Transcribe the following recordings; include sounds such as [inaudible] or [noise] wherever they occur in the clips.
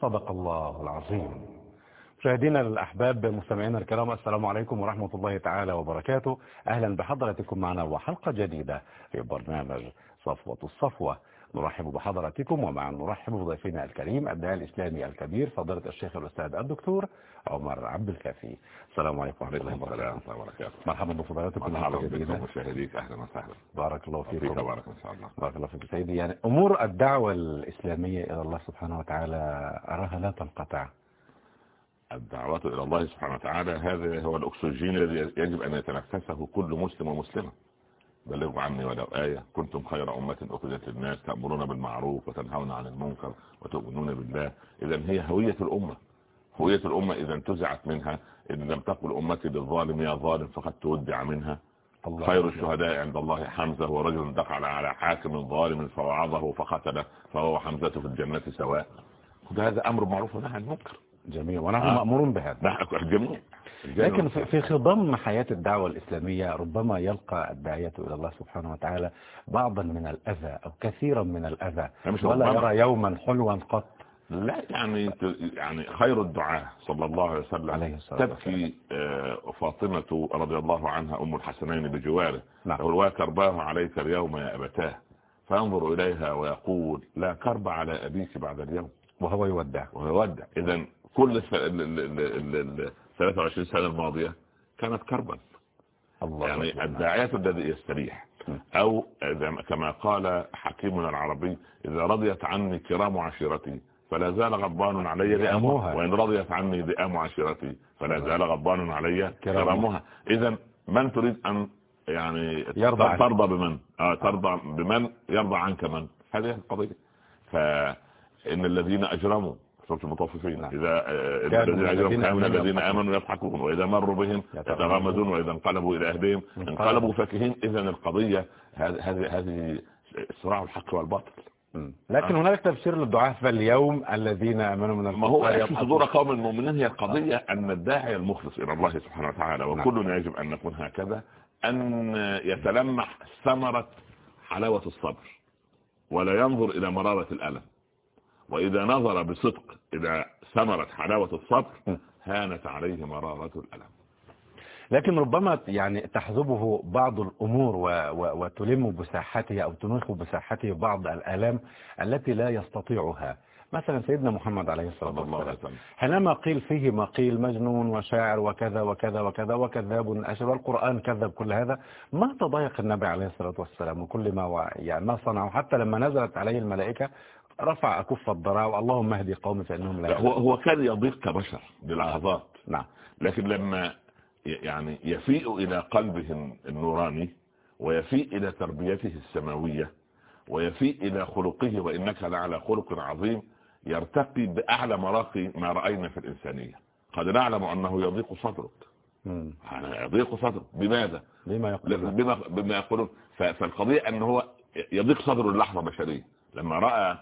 صدق الله العظيم. مشاهدينا الأحباب مستمعينا الكرام السلام عليكم ورحمة الله تعالى وبركاته. أهلا بحضرتكم معنا وحلقة جديدة في برنامج صفوة الصفوة. نرحب بحضراتكم ومع نرحب بضيفنا الكريم الداعي الإسلامي الكبير فضيلة الشيخ الأستاذ الدكتور عمر عبد الكافي. السلام عليكم ورحمة الله وبركاته. مرحبا بفضيلتكم مرحبا بكم مشاهديك. أهلا وسهلا. بارك الله فيك فيكم بارك إن شاء الله. بارك الله فيك سيدي. يعني أمور الدعوة الإسلامية إلى الله سبحانه وتعالى أراها لا تنقطع. الدعوة إلى الله سبحانه وتعالى هذا هو الأكسجين الذي يجب أن يتنفسه كل مسلم ومسلمة. بلغوا عني ولو آية. كنتم خير أمة أخرجت للناس تأمرون بالمعروف وتنهون عن المنكر وتؤمنون بالله. إذا هي هوية الأمة. هوية الأمة إذا انتزعت منها. إن لم تقل أمتي للظالم يا ظالم فقد تودع منها. الله خير الشهداء عند الله حمزة. ورجل دخل على حاكم ظالم فوعظه فقتله. فهو حمزة في الجنة سواء. هذا أمر معروف ونهى عن المنكر. جميل. ونحن آه. مأمورون بهذا. نحن الجميع. لكن في خضم حياة الدعوة الإسلامية ربما يلقى الداعية إلى الله سبحانه وتعالى بعضا من الأذى أو كثيرا من الأذى. ولا. يرى يوما حلوا قط. لا يعني يعني خير الدعاء صلى الله عليه وسلم. عليه تبكي آه، فاطمة رضي الله عنها أم الحسنين بجواره. نعم. يقول وكرباه عليك اليوم يا أبتاه؟ فينظر إليها ويقول لا كرب على أبيك بعد اليوم. وهو يودع. ويودع إذا كل الس- ال- ال- ال- ال- ال- 23 سنة الماضية كانت كربا الله يعني. الداعية الذي يستريح. أو كما قال حكيمنا العربي إذا رضيت عني كرام عشيرتي فلا زال غضبان علي ذئامها. وإن رضيت عني ذئام عشيرتي فلا زال غضبان علي كرامها. إذا من تريد أن يعني يرضى عنك. ترضى بمن آه ترضى بمن يرضى عنك من هذه القضية فإن الذين أجرموا سورة المطففين نعم. إذا آه، الذين آمنوا يضحكون. وإذا مروا بهم يتغامزون. وإذا انقلبوا إلى أهلهم انقلبوا فاكهين إذا القضية هذه هذه صراع الحق والباطل. لكن هناك تفسير للدعاء فاليوم الذين آمنوا من ما هو. صدور قوم المؤمنين هي القضية أن الداعي المخلص إلى الله سبحانه وتعالى نعم. وكلنا يجب أن نكون هكذا أن يتلمح ثمرة حلاوة الصبر ولا ينظر إلى مرارة الألم وإذا نظر بصدق إلى ثمرة حلاوة الصبر. هانت عليه مرارة الألم لكن ربما يعني تحزبه بعض الأمور. وتلم بساحته أو تنخ بساحته بعض الآلام التي لا يستطيعها مثلا سيدنا محمد عليه الصلاة والسلام حينما قيل فيه ما قيل مجنون وشاعر وكذا وكذا وكذا وكذاب أشر والقرآن كذب كل هذا ما تضايق النبي عليه الصلاة والسلام وكل ما يعني ما صنعه حتى لما نزلت عليه الملائكة رفع أكف الضراء اللهم اهدي قومي فإنهم لا هو. هو كان يضيق كبشر بلحظات نعم. لكن لما يعني يفيء إلى قلبه النوراني ويفيء إلى تربيته السماوية ويفيء إلى خلقه وإنك لعلى خلق عظيم يرتقي بأعلى مراقي ما رأينا في الإنسانية. قد نعلم أنه يضيق صدرك. يضيق صدرك. بماذا؟ بما يقول بما, بما يقولون. فالقضية أن هو يضيق صدره اللحظة بشرية. لما رأى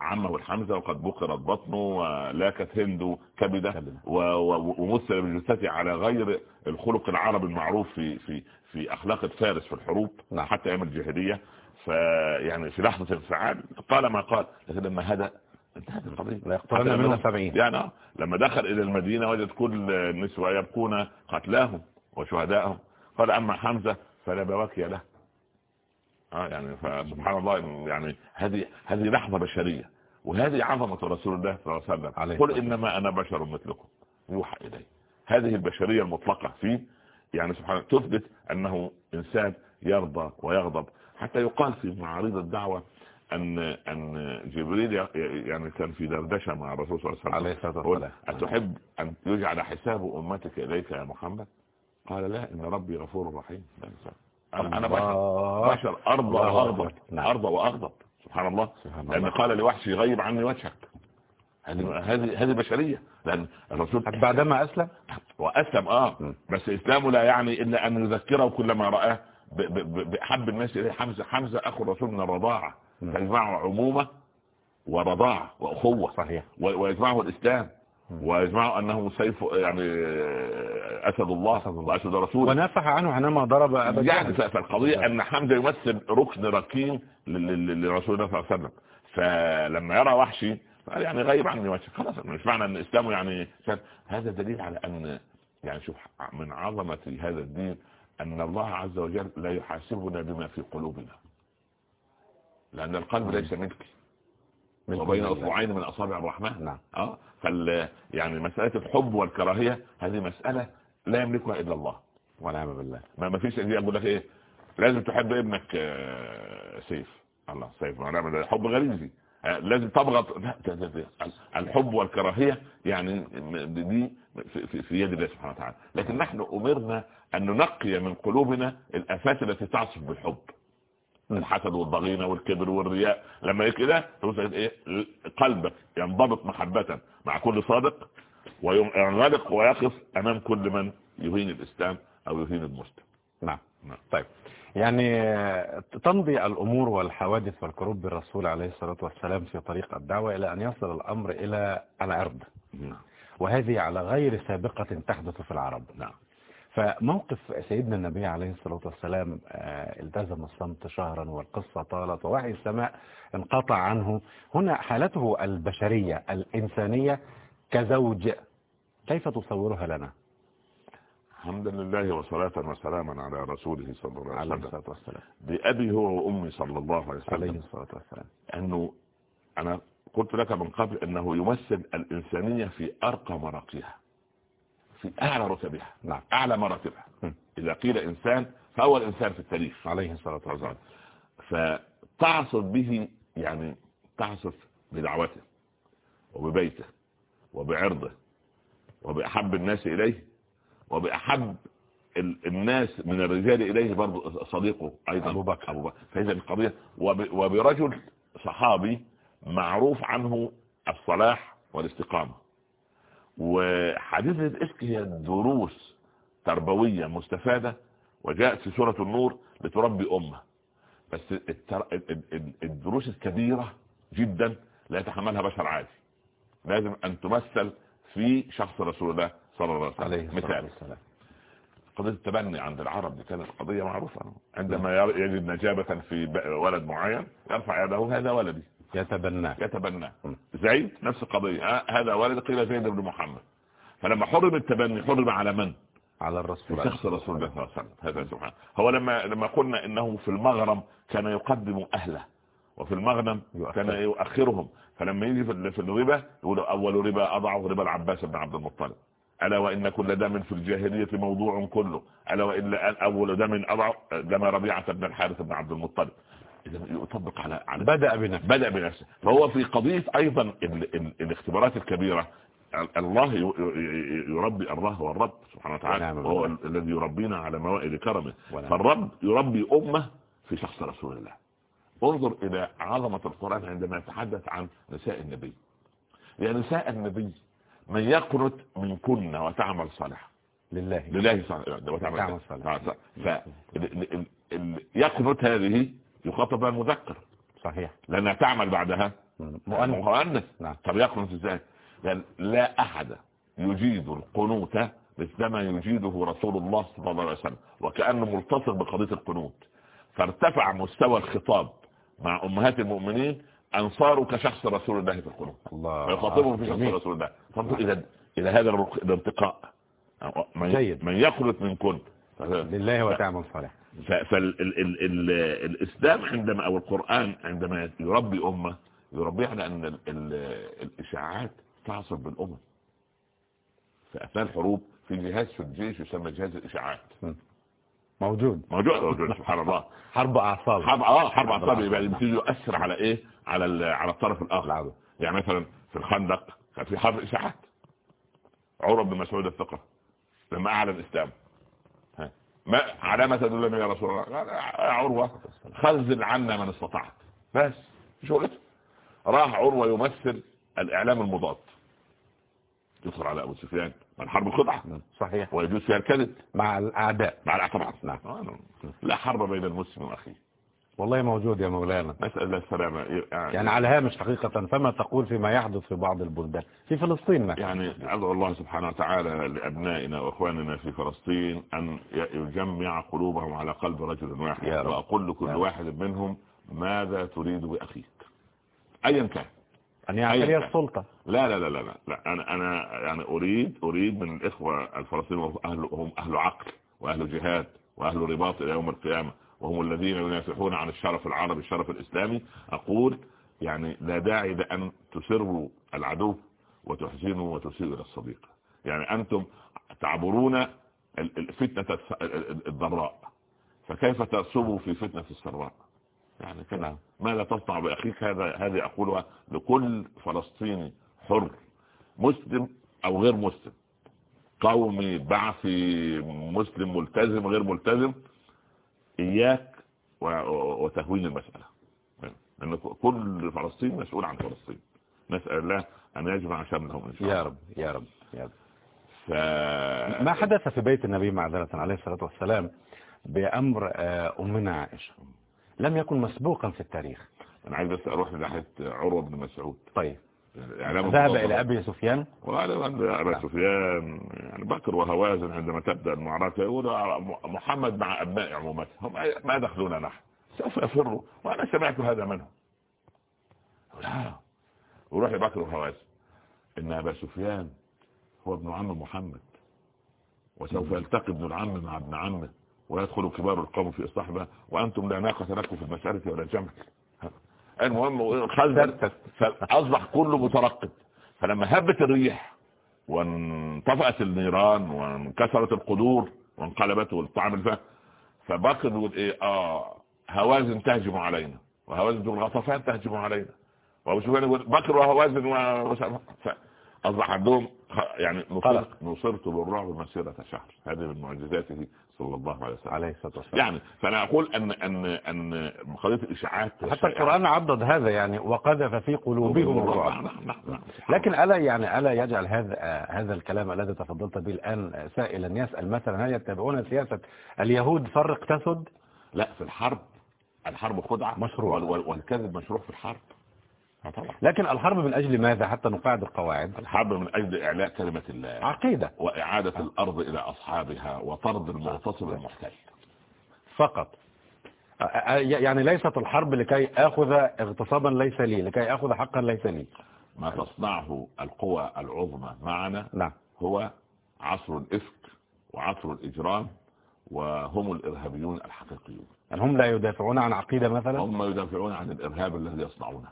عمه الحمزة وقد بقرت بطنه ولاكت هند كبدة كبدة. و- و- ومثل بجثته على غير الخلق العربي المعروف في في في أخلاق الفارس في الحروب نعم. حتى أيام الجاهلية فيعني في لحظة انفعال قال ما قال لكن لما هدأ انتهت القضية لا يقتلن حتى منها سبعين. يعني آه، لما دخل إلى المدينة وجد كل النسوة يبكون قتلاهم وشهدائهم قال أما حمزة فلا بواكي له آه يعني فسبحان الله يعني هذه هذه لحظة بشرية وهذه عظمة رسول الله صلى الله عليه عليه وسلم قل الصلاة إنما أنا بشر مثلكم. يوحى إلي. هذه البشرية المطلقة فيه يعني سبحان الله تثبت أنه إنسان يرضى ويغضب. حتى يقال في معارض الدعوة أن أن جبريل يعني كان في دردشة مع الرسول صلى الله عليه وسلم. عليه أتحب أن يجعل حساب أمتك إليك يا محمد؟ قال لا إن ربي غفور رحيم. أنا أنا بشر الله. بشر وأغضب أكبر. نعم. ارضى وأغضب سبحان الله سبحان لأن الله. قال لوحشي غيب عني وجهك هذه هذه هذه بشرية لأن الرسول بعدما أسلم وأسلم آه م. بس اسلامه لا يعني إلا أن يذكره كل ما رآه ب- ب- ب- باحب الناس إليه حمزة حمزة أخو الرسول من الرضاعة م. فيجمعه عمومة ورضاعة وأخوة صحيح ويجمعه الإسلام ويجمعه أنه سيف يعني أسد الله. وأسد رسوله. ونافح عنه حينما ضرب أبا يعني جهل. ف- فالقضية أن حمزة يمثل ركن ركين لرسول الله صلى الله عليه وسلم. فلما يرى وحشي قال يعني غيب عني وجهي خلاص مش معنى أن إسلامه يعني. هذا دليل على أن يعني شوف من عظمة هذا الدين أن الله عز وجل لا يحاسبنا بما في قلوبنا. لأن القلب ليس ملكي ملك وبين الله. أصبعين من أصابع الرحمن. نعم. آه فال يعني مسألة الحب والكراهية هذه مسألة لا يملكها إلا الله. ونعم بالله. ما ما فيش دي أقول لك إيه لازم تحب ابنك آه، سيف. الله سيف. ما نعمل حب غريزي. آه، لازم تضغط. الحب والكراهية يعني دي في- في, في يد الله سبحانه وتعالى. لكن نحن أمرنا أن ننقي من قلوبنا الأفات التي تعصف بالحب. الحسد والضغينة والكبر والرياء. لما يجي كده إيه؟ قلبك ينضبط محبة مع كل صادق وينغلق ويقف أمام كل من يهين الإسلام أو يهين المسلم نعم. نعم. طيب. يعني آه، تمضي الأمور والحوادث والكروب بالرسول عليه الصلاة والسلام في طريق الدعوة إلى أن يصل الأمر إلى العرض. نعم. وهذه على غير سابقة تحدث في العرب. نعم. فموقف سيدنا النبي عليه الصلاة والسلام آه، التزم الصمت شهرا والقصة طالت ووحي السماء انقطع عنه. هنا حالته البشرية الإنسانية كزوج كيف تصورها لنا؟ حمدا لله وصلاة وسلاما على رسوله صلى الله عليه عليه وسلم. بأبي هو وأمي صلى الله عليه عليه وسلم الصلاة والسلام. أنه أنا قلت لك من قبل أنه يمثل الإنسانية في أرقى مراقيها. في أعلى رتبها. نعم. أعلى مراتبها. إذا قيل إنسان فهو الإنسان في التاريخ. عليه الصلاة والسلام. فتعصف به يعني تعصف بدعوته وببيته وبعرضه وبأحب الناس إليه وبأحب ال- الناس من الرجال إليه برضو صديقه أيضا. أبو بكر. أبو بكر. فإذا القضية وب- وبرجل صحابي معروف عنه الصلاح والاستقامة. وحديث الإفك هي دروس تربوية مستفادة وجاءت في سورة النور لتربي أمة. بس الدروس الكبيرة جدا لا يتحملها بشر عادي. لازم أن تمثل في شخص رسول الله صلى الله عليه وسلم. مثال. قضية التبني عند العرب دي كانت قضية معروفة. عندما ير- يجد نجابة في ولد معين يرفع يده هذا ولدي. يتبناه. يتبناه. زيد نفس القضية. هذا ولد قيل زيد بن محمد. فلما حرم التبني حرم على من؟ على الرسول شخص رسول الله صلى الله عليه وسلم. هذا سبحانه هو لما لما قلنا إنه في المغرم كان يقدم أهله وفي المغنم. كان يؤخرهم. فلما يجي في ال- في الربا يقول أول ربا أضعه ربا العباس بن عبد المطلب. ألا وإن كل دم في الجاهلية موضوع كله. ألا وإن أول دم اضع دم ربيعة بن الحارث بن عبد المطلب. يطبق على على بدأ بنفسه. بدأ بنفسه. فهو في قضية أيضا ال ال الاختبارات الكبيرة. ال- الله يربي الله هو الرب سبحانه وتعالى. ال- الذي يربينا على موائد كرمه. فالرب يربي أمة في شخص رسول الله. انظر إلى عظمة القرآن عندما يتحدث عن نساء النبي. يا نساء النبي من يقنت منكن وتعمل صالحا لله. لله صالحا وتعمل تعمل صالحا. فيقنت هذه يخاطب بها المذكر. صحيح. لأنها تعمل بعدها. مؤنث. مؤنث. نعم. طب يقنط إزاي؟ لأن لا أحد يجيد القنوت مثلما يجيده رسول الله صلى الله عليه وسلم وكأنه ملتصق بقضية القنوت. فارتفع مستوى الخطاب مع أمهات المؤمنين ان صاروا كشخص رسول الله في القنوت. الله. فيخاطبهم في شخص. رسول الله. فانظر إلى إلى هذا الرق- الارتقاء. من. من يقنط لله وتعمل صالح. فالإسلام عندما أو القرآن عندما يربي أمة يربي على أن ال- ال- الإشاعات تعصف بالأمم. في أثناء الحروب في جهاز في الجيش يسمى جهاز الإشاعات. موجود. موجود موجود سبحان الله. [laughs] حرب أعصاب. حرب آه حرب أعصاب. يعني بتيجي يؤثر على إيه؟ على على الطرف الآخر. العدو. يعني مثلا في الخندق كان في حرب إشاعات. عروة بن مسعود الثقة لما أعلن إسلامه ها. ما تدلني يا رسول الله. قال يا عروة خزن عنا من استطعت. بس شغلته راح عروة يمثل الإعلام المضاد. يدخل على أبو سفيان الحرب خدعه صحيح. ويجوز فيها الكذب. مع الأعداء. مع الأعتراض. نعم. لا حرب بين المسلم وأخيه. والله موجود يا مولانا. نسأل الله السلامة. يعني على هامش حقيقة فما تقول فيما يحدث في بعض البلدان. في فلسطين مثلا. يعني أدعو الله سبحانه وتعالى لأبنائنا وإخواننا في فلسطين أن يجمع قلوبهم على قلب رجل واحد. يا رب. وأقول لكل. واحد منهم ماذا تريد بأخيك؟ أيا كان. أن يعمل. السلطة. لا لا لا لا, لا. أنا أنا يعني أريد أريد من الإخوة الفلسطينيين هم أهل عقل وأهل جهاد وأهل رباط إلى يوم القيامة. وهم الذين ينافحون عن الشرف العربي الشرف الإسلامي. أقول يعني لا داعي لأن تسروا العدو وتحزنوا وتسيئوا إلى الصديق. يعني أنتم تعبرون ال- ال- فتنة الس- ال- ال- الضراء. فكيف ترسبوا في فتنة السراء؟ يعني كده. نعم. ماذا تصنع بأخيك؟ هذا هذه أقولها لكل فلسطيني حر. مسلم أو غير مسلم. قومي بعثي مسلم ملتزم غير ملتزم إياك وتهوين المسألة. لأن كل فلسطين مسؤول عن فلسطين. نسأل الله أن يجمع شملهم إن شاء الله. يا رب يا رب يا رب. ف... ما حدث في بيت النبي معذرة عليه الصلاة والسلام بأمر آه، أمنا عائشة لم يكن مسبوقا في التاريخ. أنا عايز بس أروح لناحية عروة بن مسعود. طيب. ذهب المضاد. إلى أبي سفيان؟ وقال أبا سفيان يعني بكر وهوازن عندما تبدأ المعركة يقول محمد مع أبناء عمومته هم ما دخلونا نحن. سوف يفروا وأنا سمعت هذا منهم. لا وروح لبكر وهوازن إن أبا سفيان هو ابن عم محمد. وسوف يلتقي ابن العم مع ابن عمه. ويدخل كبار القوم في إصلاحها وأنتم لا ناقة لكم في المسألة ولا جمل المهم فأصبح كله مترقب. فلما هبت الريح وانطفأت النيران وانكسرت القدور وانقلبت والطعم الفهم فبكر يقول إيه آه هوازن تهجم علينا. وهوازن تقول غطفان تهجم علينا. وأبو سفيان يقول بكر وهوازن و... اصبح عندهم يعني. نصرت بالرعب مسيرة شهر. هذه من معجزاته صلى الله عليه وسلم. عليه الصلاة والسلام. يعني فأنا أقول ان ان أن قضيه الإشاعات حتى القرآن عضد هذا يعني وقذف في قلوبهم الرعب. نعم نعم نعم. لكن ألا يعني ألا يجعل هذا هذا الكلام الذي تفضلت به الآن سائلا يسأل مثلا هل يتبعون سياسة اليهود فرق تسد؟ لا في الحرب. الحرب خدعة. مشروع. وال- وال- والكذب مشروع في الحرب. لكن الحرب من أجل ماذا حتى نقاعد القواعد؟ الحرب من أجل إعلاء كلمة الله. عقيدة. وإعادة الأرض إلى أصحابها وطرد المغتصب المحتل. فقط. يعني ليست الحرب لكي أخذ اغتصابا ليس لي لكي أخذ حقا ليس لي. ما تصنعه القوى العظمى معنا نعم. هو عصر الإفك وعصر الإجرام وهم الإرهابيون الحقيقيون. يعني هم لا يدافعون عن عقيدة مثلا؟ هم يدافعون عن الإرهاب الذي يصنعونه.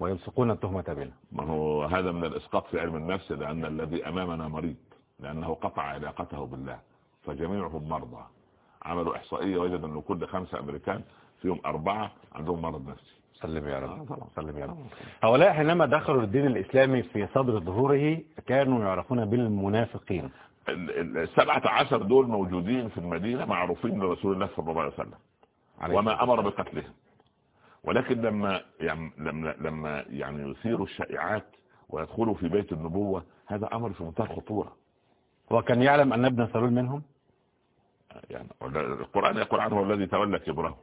ويلصقون التهمة بنا. ما هو هذا من الإسقاط في علم النفس لأن الذي أمامنا مريض لأنه قطع علاقته بالله فجميعهم مرضى. عملوا إحصائية وجد أنه كل خمسة أمريكان فيهم أربعة عندهم مرض نفسي. سلم يا آه، رب طبعا. سلم يا رب. هؤلاء حينما دخلوا الدين الإسلامي في صدر ظهوره كانوا يعرفون بالمنافقين ال- ال- السبعة عشر دول موجودين في المدينة معروفين لرسول الله صلى الله عليه وسلم. وما أمر بقتلهم. ولكن لما يعني لما لما يعني يثيروا الشائعات ويدخلوا في بيت النبوة هذا أمر في منتهى الخطورة وكان يعلم أن ابن سلول منهم؟ يعني القرآن يقول عنه هو الذي تولى كبره.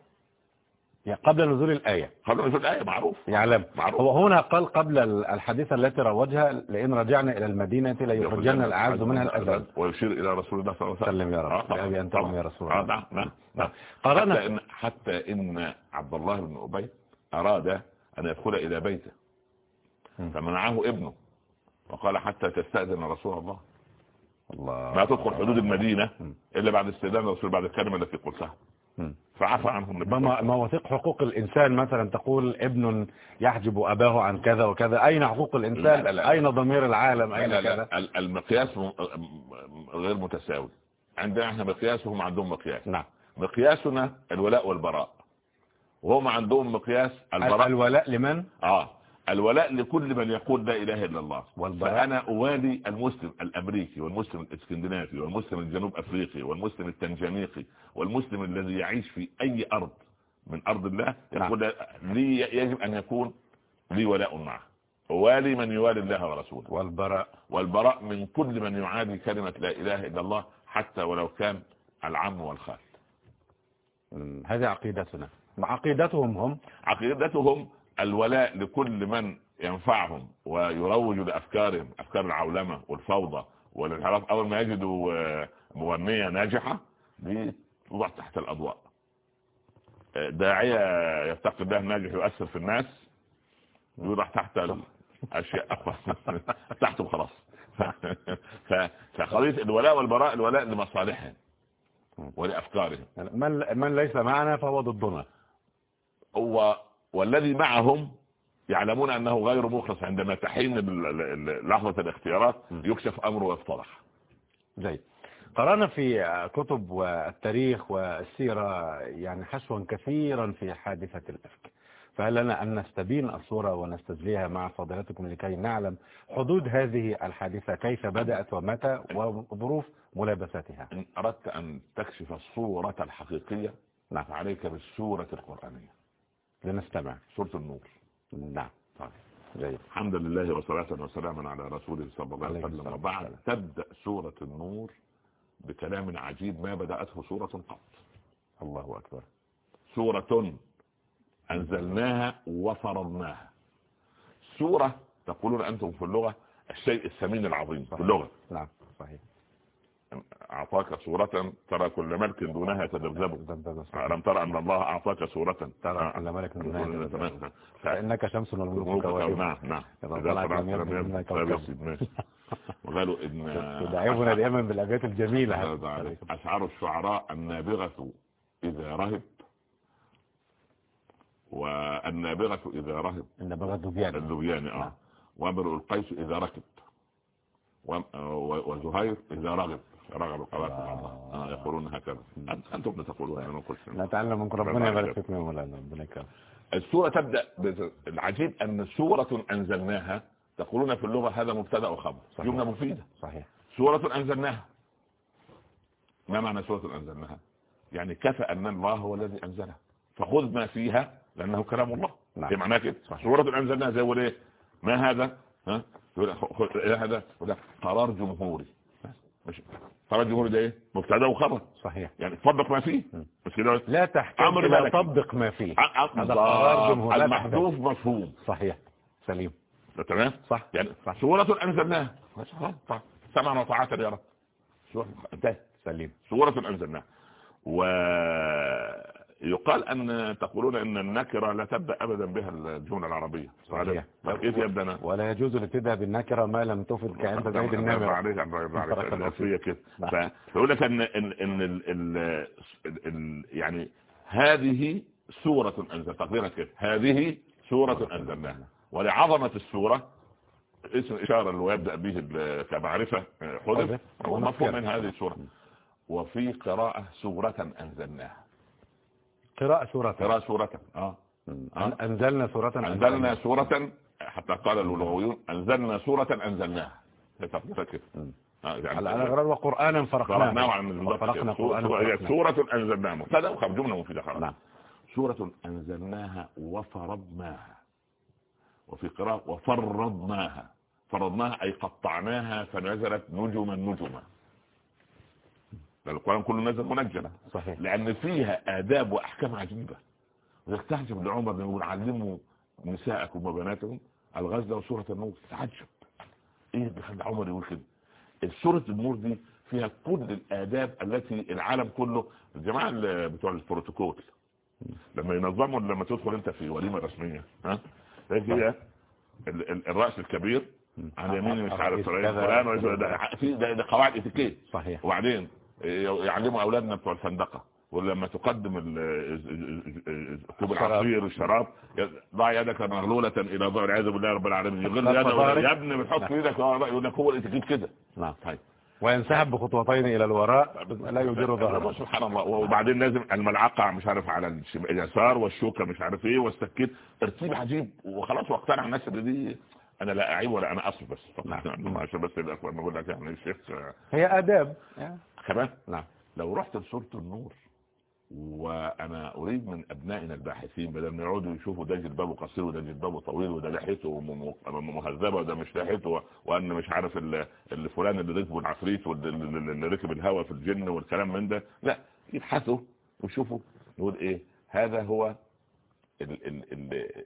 يعني قبل نزول الآية قبل في الآية معروف يعلم معروف. هو هنا قال قبل الحديثة التي روجها لئن رجعنا إلى المدينة ليخرجن الأعز منها الأذل ويشير إلى رسول الله صلى الله عليه وسلم سلم يا رب آه،. بأبي أنت طبعا. أمي يا رسول آه، الله نعم نعم نعم قرأنا حتى إن, حتى إن عبد الله بن أبي أراد أن يدخل إلى بيته. فمنعه ابنه وقال حتى تستأذن رسول الله الله ما تدخل حدود المدينة. إلا بعد استئذان الرسول بعد الكلمة التي قلتها. فعفى عنهم مواثيق حقوق الإنسان؟ مثلا تقول ابن يحجب أباه عن كذا وكذا. أين حقوق الإنسان؟ لا، لا، لا. أين ضمير العالم؟ أين لا لا كذا؟ المقياس غير متساوي. عندنا إحنا مقياس وهم عندهم مقياس. نعم. مقياسنا الولاء والبراء. وهم عندهم مقياس ال- البراء الولاء لمن؟ آه. الولاء لكل من يقول لا إله إلا الله؟ فأنا أوالي المسلم الأمريكي والمسلم الإسكندنافي والمسلم الجنوب أفريقي والمسلم التنجانيقي والمسلم الذي يعيش في أي أرض من أرض الله نعم. يقول لي يجب أن يكون لي ولاء معه والي من يوالي الله ورسوله والبراء والبراء من كل من يعادي كلمة لا إله إلا الله حتى ولو كان العم والخال. هذه عقيدتنا عقيدتهم هم عقيدتهم الولاء لكل من ينفعهم ويروج لأفكارهم أفكار العولمة والفوضى والانحراف أول ما يجدوا آه، مغنية ناجحة دي توضع تحت الأضواء. آه، داعية يفتقد الله ناجح يؤثر في الناس يوضع تحت الأشياء. [laughs] أخرى تحته خلاص [laughs] فقضية الولاء والبراء الولاء لمصالحهم ولأفكارهم. من, من ليس معنا فهو ضدنا. هو والذي معهم يعلمون أنه غير مخلص عندما تحين لحظة الاختيارات يكشف أمره ويفتضح جيد. قرأنا في كتب والتاريخ والسيرة يعني حشوا كثيرا في حادثة الأفك. فهل لنا أن نستبين الصورة ونستجليها مع فضيلتكم لكي نعلم حدود هذه الحادثة؟ كيف بدأت ومتى وظروف ملابساتها؟ إن أردت أن تكشف الصورة الحقيقية نعم. فعليك بالسورة القرآنية. لنستمع. سورة النور. نعم طيب. جيد. الحمد لله وصلاة وسلاما على رسوله صلى الله عليه وسلم. وبعد. تبدأ سورة النور بكلام عجيب. ما بدأته سورة قط؟ الله أكبر. سورة أنزلناها وفرضناها سورة تقولون أنتم في اللغة الشيء الثمين العظيم في اللغة. نعم صحيح. أعطاك سورة ترى كل ملك دونها تذبذب. ألم ترى أن الله أعطاك سورة ترى كل ملك دونها تذبذب. تمام. فإنك شمس والملوك ملوك كواكب نعم نعم. إذا طلعت لم يبدو. [laughs] وقالوا إن [laughs] تدعبنا دائما بالأبيات الجميلة. أشعار الشعراء النابغة إذا رهب. والنابغة إذا رهب. إن بغى الدبيان الذبيان نعم. آه وامر القيس إذا ركب. و- وزهير إذا رغب. رغب القوافل آه. آه يقولون هكذا. أنت- أنتم تقولون أنا ما قلتش نتعلم منكم ربنا يبارك فيكم يا مولانا ربنا يكرمك. السورة تبدأ العجيب أن سورة أنزلناها تقولون في اللغة هذا مبتدأ وخبر. جملة مفيدة. صحيح. سورة أنزلناها. ما معنى سورة أنزلناها؟ يعني كفى أن الله هو الذي أنزلها. فخذ ما فيها لأنه كلام الله. نعم. هي معناها كده؟ صحيح. سورة أنزلناها زي يقول إيه؟ ما هذا؟ ها؟ إيه هذا؟ لك قرار جمهوري. بس. قرار جمهوري ده إيه مبتدأ وخبر. صحيح. يعني طبق ما فيه. مش كده لا إلى ملكي. طبق ما فيه. هذا قرار جمهوري لا المحذوف مفهوم. صحيح. سليم. تمام؟ صح. يعني صح. سورة أنزلناها. طيب. سمعنا وطاعة يا رب. انتهت. سليم. سورة أنزلناها. ويقال أن تقولون أن النكرة لا تبدأ أبدا بها الجملة العربية صحيح. طيب كيف يبدأ أنا؟ ولا يجوز الابتداء بالنكرة ما لم تفد كعند زيد النمر عليك الأصلية كده. نعم. فيقول لك أن إن إن ال ال ال يعني هذه سورة أنزل تقديرها كده. هذه سورة أنزلناها. ولعظمة السورة اسم إشارة اللي يبدأ به كمعرفة حذف حذف. هو مفهوم من هذه السورة. وفي قراءة سورة أنزلناها. قراءة سورة. قراءة سورة. آه. أن- أنزلنا سورة أنزلنا سورة حتى قال اللغويون أنزلنا سورة أنزلناها. تقديرها كده مم. آه، يعني على على غرار وقرآنا فرقناه. فرقنا. قرآنا سورة- أنزلناها مبتدا وخبر جملة مفيدة خلاص. نعم. سورة أنزلناها وفرضناها. وفي قراءة وفرضناها. فرضناها أي قطعناها فنزلت نجما نجما القرآن كله نزل منجما صحيح. لأن فيها آداب وأحكام عجيبة. ويستعجب لعمر لما يقول علموا نساءكم وبناتكم الغزل وسورة النور تعجب إيه اللي بيخلي عمر يقول كده؟ سورة النور دي فيها كل الآداب التي العالم كله الجماعة بتوع البروتوكول لما ينظموا لما تدخل أنت في وليمة رسمية ها؟ هي ال- الرأس الكبير على يمين مش عارف الرئيس كذا. فلان ده, ده قواعد إتيكيت. صحيح. وبعدين؟ يعلموا أولادنا بتوع الفندقة. ولما تقدم كوب. العصير الشراب ضع يدك مغلولة إلى ظهر. العياذ بالله رب العالمين. يغل يده. يا ابني بتحط إيدك. آه، يقول لك هو الاتيكيت كده. نعم. طيب. وينسحب بخطوتين إلى الوراء. لا يدير ظهره. سبحان الله. وبعدين لازم الملعقة مش عارف على اليسار والشوكة مش عارف إيه والسكين. ترتيب عجيب. وخلاص واقتنع الناس اللي دي أنا لا أعيب ولا أنا اصل بس. نعم. عشان بس الاخوة لما أقول لك يعني الشيخ هي آداب. كمان نعم. لو رحت لسورة النور وأنا أريد من أبنائنا الباحثين بدل ما يقعدوا يشوفوا ده جلبابه قصير وده جلبابه طويل وده لحيته مهذبة وده مش لحيته وان مش عارف اللي فلان اللي ركبه العفريت واللي ركب الهواء في الجن والكلام من ده. لا يبحثوا ويشوفوا. نقول إيه؟ هذا هو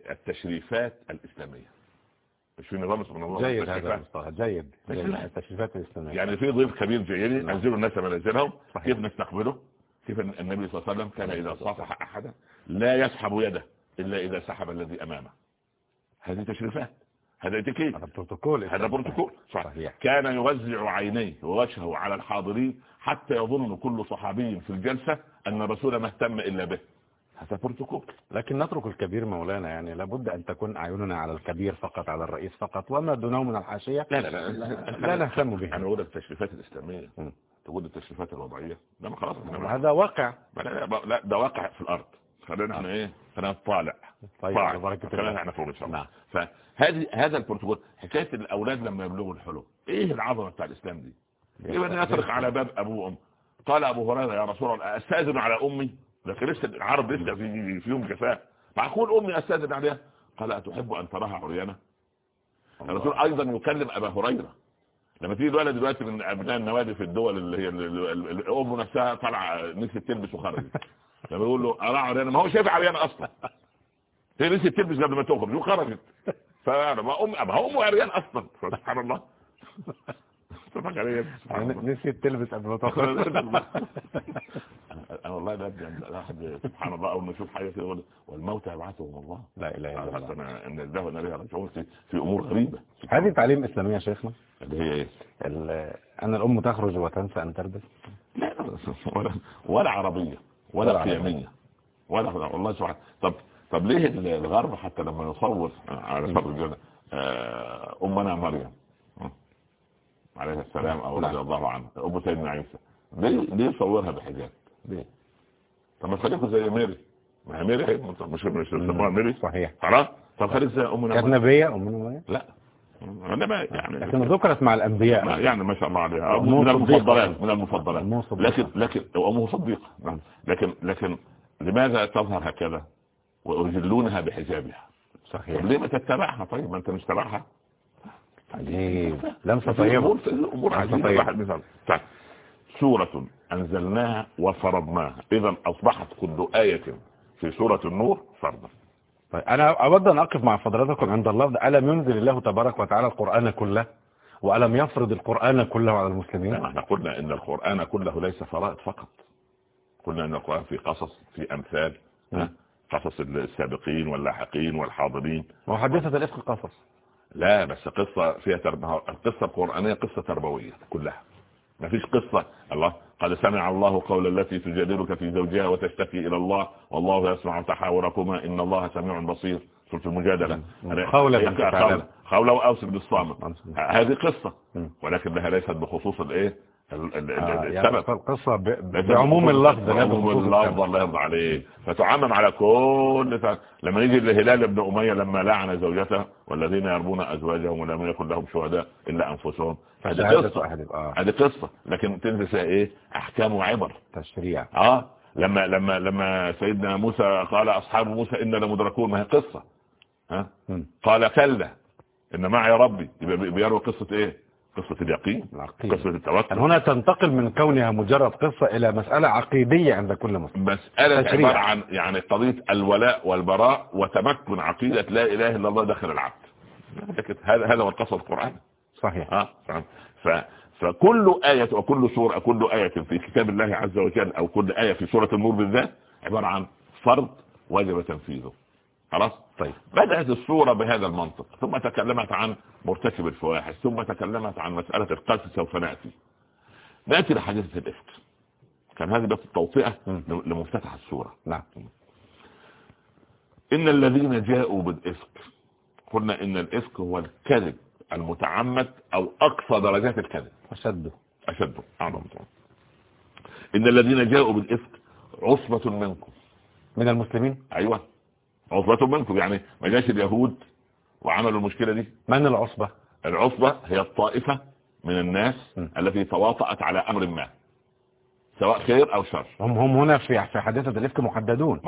التشريفات الإسلامية. مش في نظام اسمه نظام جيد هذا المصطلح جيد, جيد. التشريفات الاسلاميه يعني في ضيف كبير جايين نعم. انزلوا الناس منازلهم كيف نستقبله؟ كيف النبي صلى الله عليه وسلم كان إذا صافح أحدا لا يسحب يده إلا إذا سحب الذي أمامه. هذه تشريفات هذا اتيكيت هذا بروتوكول. هذا بروتوكول. صحيح. كان يوزع عينيه ووجهه على الحاضرين حتى يظن كل صحابي في الجلسة أن الرسول ما اهتم إلا به. هذا بروتوكول لكن نترك الكبير مولانا يعني لابد أن تكون أعيننا على الكبير فقط على الرئيس فقط وما دونه من الحاشية. لا لا لا, لا, لا نهتم به أنا أقول التشريفات الإسلامية. تقول التشريفات الوضعية. ده خلاص. هذا واقع. لا, لا ده واقع في الأرض. خلينا إحنا إيه؟ خلينا نطالع. طيب خلينا إحنا فوق إن شاء الله. نعم. فهذه هذا البروتوكول حكاية الأولاد لما يبلغوا الحلم. إيه العظمة بتاع الإسلام دي؟ يبقى يطرق على باب ابوه وام قال أبو هريرة يا رسول الله أستأذن على أمي لكن لسه العرب لسه في فيهم كفاء معقول أمي أستأذن عليها؟ قال أتحب أن تراها عريانة؟ الرسول أيضا يكلم أبا هريرة. لما تيجي الولد دلوقتي من أبناء النوادي في الدول اللي هي الأم نفسها طالعة نسيت تلبس وخرجت. [laughs] لما يقول له ارى عريانة؟ ما هو شايف عريانة أصلا. هي نسيت تلبس قبل ما تخرج وخرجت. ام ما هو أمه عريان أصلا. سبحان الله. [laughs] يعني نسيت تلبس قبل ما تخرج [laughs] أنا والله ده الواحد سبحان الله أول ما يشوف حاجة كده يقول والموت يبعثهم الله. لا إله إلا الله. إن الذهب والنبي راجعون في, في أمور غريبة. هذه تعليم إسلامية يا شيخنا؟ اللي هي إيه؟ ان الأم تخرج وتنسى أن تلبس. لا ولا ولا عربية ولا قيميه ولا والله سبحانه طب طب ليه الغرب حتى لما يصور على فرق الجنة آه، أمنا مريم؟ عليه السلام أو رضي الله عنه. ام سيدنا عيسى. ليه ليه صورها بحجاب؟ ليه؟ طب ما خليكم زي ميري. ما هي ميري مش مش ميري. صحيح. خلاص؟ طب خليك زي امنا كانت نبية امنا لا. إنما يعني لكن ذكرت مع الأنبياء. يعني ما شاء الله عليها. من المفضلات من المفضلات لكن لكن امه صديقة. نعم. لكن لكن لماذا تظهر هكذا ويجلونها بحجابها؟ صحيح. ليه ما تتبعها؟ طيب ما أنت مش تبعها. عجيب. امور عجيبة. واحد مثال طيب. سورة أنزلناها وفرضناها. اذا أصبحت كل آية في سورة النور فرضا. طيب أنا أود أن أقف مع فضلاتكم عند اللفظ ألم ينزل الله تبارك وتعالى القرآن كله؟ وألم يفرض القرآن كله على المسلمين؟ إحنا قلنا إن القرآن كله ليس فرائض فقط. قلنا إن القرآن في قصص في أمثال نعم. قصص السابقين واللاحقين والحاضرين. وحديثة الافق قصص. لا بس قصة فيها تربية القصة القرآنية قصة تربوية كلها. ما فيش قصة. الله قد سمع الله قول التي تجادلك في زوجها وتشتكي إلى الله. والله يسمع تحاوركما. إن الله سميع بصير. سورة المجادلة. قولة قولة وأوسك بالصامت. هذه قصة. ولكن لها ليست بخصوص الإيه؟ السبب. القصة بعموم اللفظ بعموم اللفظ الله يرضى عليه فتعمم على كل ف... لما يجي الهلال بن أمية لما لعن زوجته والذين يربون أزواجهم ولم يكن لهم شهداء إلا أنفسهم. هذه قصة. هذه قصة. لكن تنزل إيه؟ أحكام وعبر. تشريع. آه. لما لما لما سيدنا موسى قال أصحاب موسى إن لمدركون ما هي قصة. ها؟ قال كلا. إن معي ربي. يبقى بيروي قصة إيه؟ قصة اليقين قصة التوكل. يعني هنا تنتقل من كونها مجرد قصة إلى مسألة عقيدية عند كل مسلم. مسألة عبارة عن يعني قضية الولاء والبراء وتمكن عقيدة لا إله إلا الله داخل العبد هذا هذا هو القصة القرآن. صحيح. آه ف فكل آية وكل سورة كل آية في كتاب الله عز وجل أو كل آية في سورة النور بالذات عبارة عن فرض واجب تنفيذه. خلاص؟ طيب. بدأت الصورة بهذا المنطق ثم تكلمت عن مرتكب الفواحش ثم تكلمت عن مسألة القتل سوف نأتي. نأتي لحديثة الإفك. كان هذه بس التوطئة لمفتتح الصورة. نعم. إن الذين جاءوا بالإفك قلنا إن الإفك هو الكذب المتعمد أو أقصى درجات الكذب. أشده أشده أعظم. إن الذين جاءوا بالإفك عصبة منكم. من المسلمين؟ أيوة. عصبة منكم. يعني ما جاش اليهود وعملوا المشكلة دي. من العصبة؟ العصبة هي الطائفة من الناس م. التي تواطأت على أمر ما سواء خير أو شر. هم هم هنا في في حادثة الإفك محددون.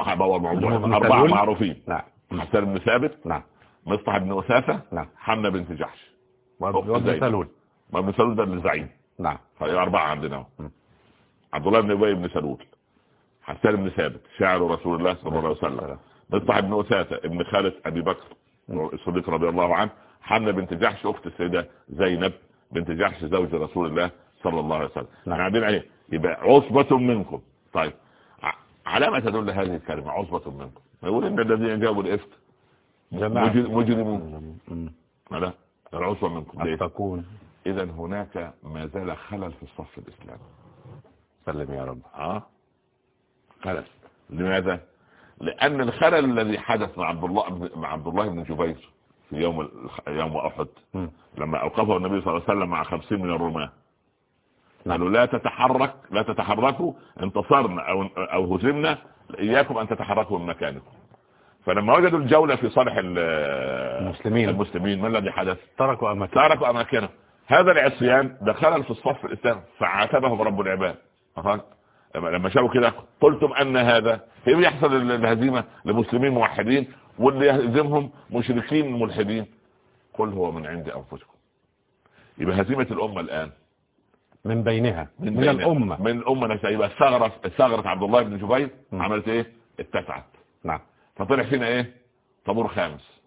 سلول؟ معروفين. نعم. حسان بن ثابت نعم. مصطح بن اساسه نعم. حمنا بنت جحش. وابن. سلول ما ابن سلول. ده الزعيم نعم. أربعة عندنا. عبد الله بن أبي بن سلول. حسان بن ثابت شاعر رسول الله صلى الله عليه وسلم. مصطح بن أساسة ابن خالد أبي بكر الصديق رضي الله عنه حمنا بنت جحش أخت السيدة زينب بنت جحش زوج رسول الله صلى الله عليه وسلم. نعم. يعني عندنا إيه يبقى عصبة منكم. طيب. على ما تدل هذه الكلمة عصبة منكم. يقول إن الذين جابوا مجر- مجرمون. لا العصبة منكم. تكون اذا هناك ما زال خلل في الصف الإسلامي. سلم يا رب. آه. خلل. لماذا؟ لأن الخلل الذي حدث مع عبد الله مع عبد الله بن جبير في يوم يوم مم. لما اوقفه النبي صلى الله عليه وسلم مع خمسين من الرماة نعم. قالوا لا تتحرك لا تتحركوا انتصرنا أو أو هزمنا إياكم أن تتحركوا من مكانكم فلما وجدوا الجولة في صالح ال- المسلمين. المسلمين ما الذي حدث تركوا أماكن تركوا أماكنهم هذا العصيان ده خلل في الصف الاسلامي فعاتبهم رب العباد؟ لما شافوا كده قلتم أن هذا كيف يحصل ال- الهزيمه لمسلمين موحدين واللي يهزمهم مشركين ملحدين. قل هو من عند أنفسكم. يبقى هزيمة الأمة الآن. من بينها من, بين- الأمة. من الأمة نفسها. يبقى ثغره ثغرة عبد الله بن جبير. عملت إيه؟ اتسعت. نعم. فطلع فينا إيه؟ طابور خامس.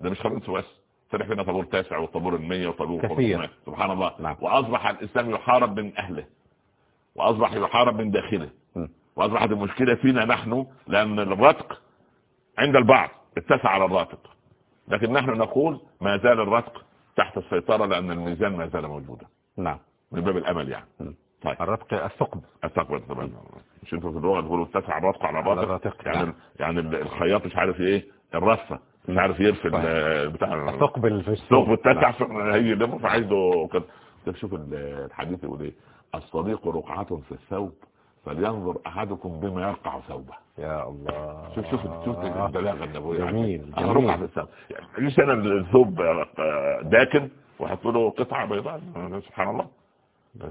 ده مش خميس بس طلع فينا طابور تاسع وطابور المية وطابور كثير. 500 سبحان الله. نعم. وأصبح الإسلام يحارب من أهله. وأصبح يحارب من داخله. م. وأصبحت المشكلة فينا نحن لأن الرتق عند البعض اتسع على الراتق. لكن نحن نقول ما زال الرتق تحت السيطرة لأن الميزان ما زال موجودا نعم. من باب الأمل يعني. م. طيب. الرتق الثقب. استقبل طبعا. مش أنتوا في اللغة تقولوا اتسع الرتق على الراتق، يعني نعم. يعني الخياط مش عارف إيه الرفة مش عارف. آه، بتاع الثقب الثقب الثقب اتسع هيجي يلمه فعايزه كده طب شوف ال- الحديث يقول إيه. الصديق رقعة في الثوب فلينظر أحدكم بما يرقع ثوبه. يا الله. شوف شوف شوف البلاغة النبوية. جميل، يعني جميل. رقعة في الثوب. يعني ليش أنا الثوب داكن وحط له قطعة بيضاء؟ سبحان الله.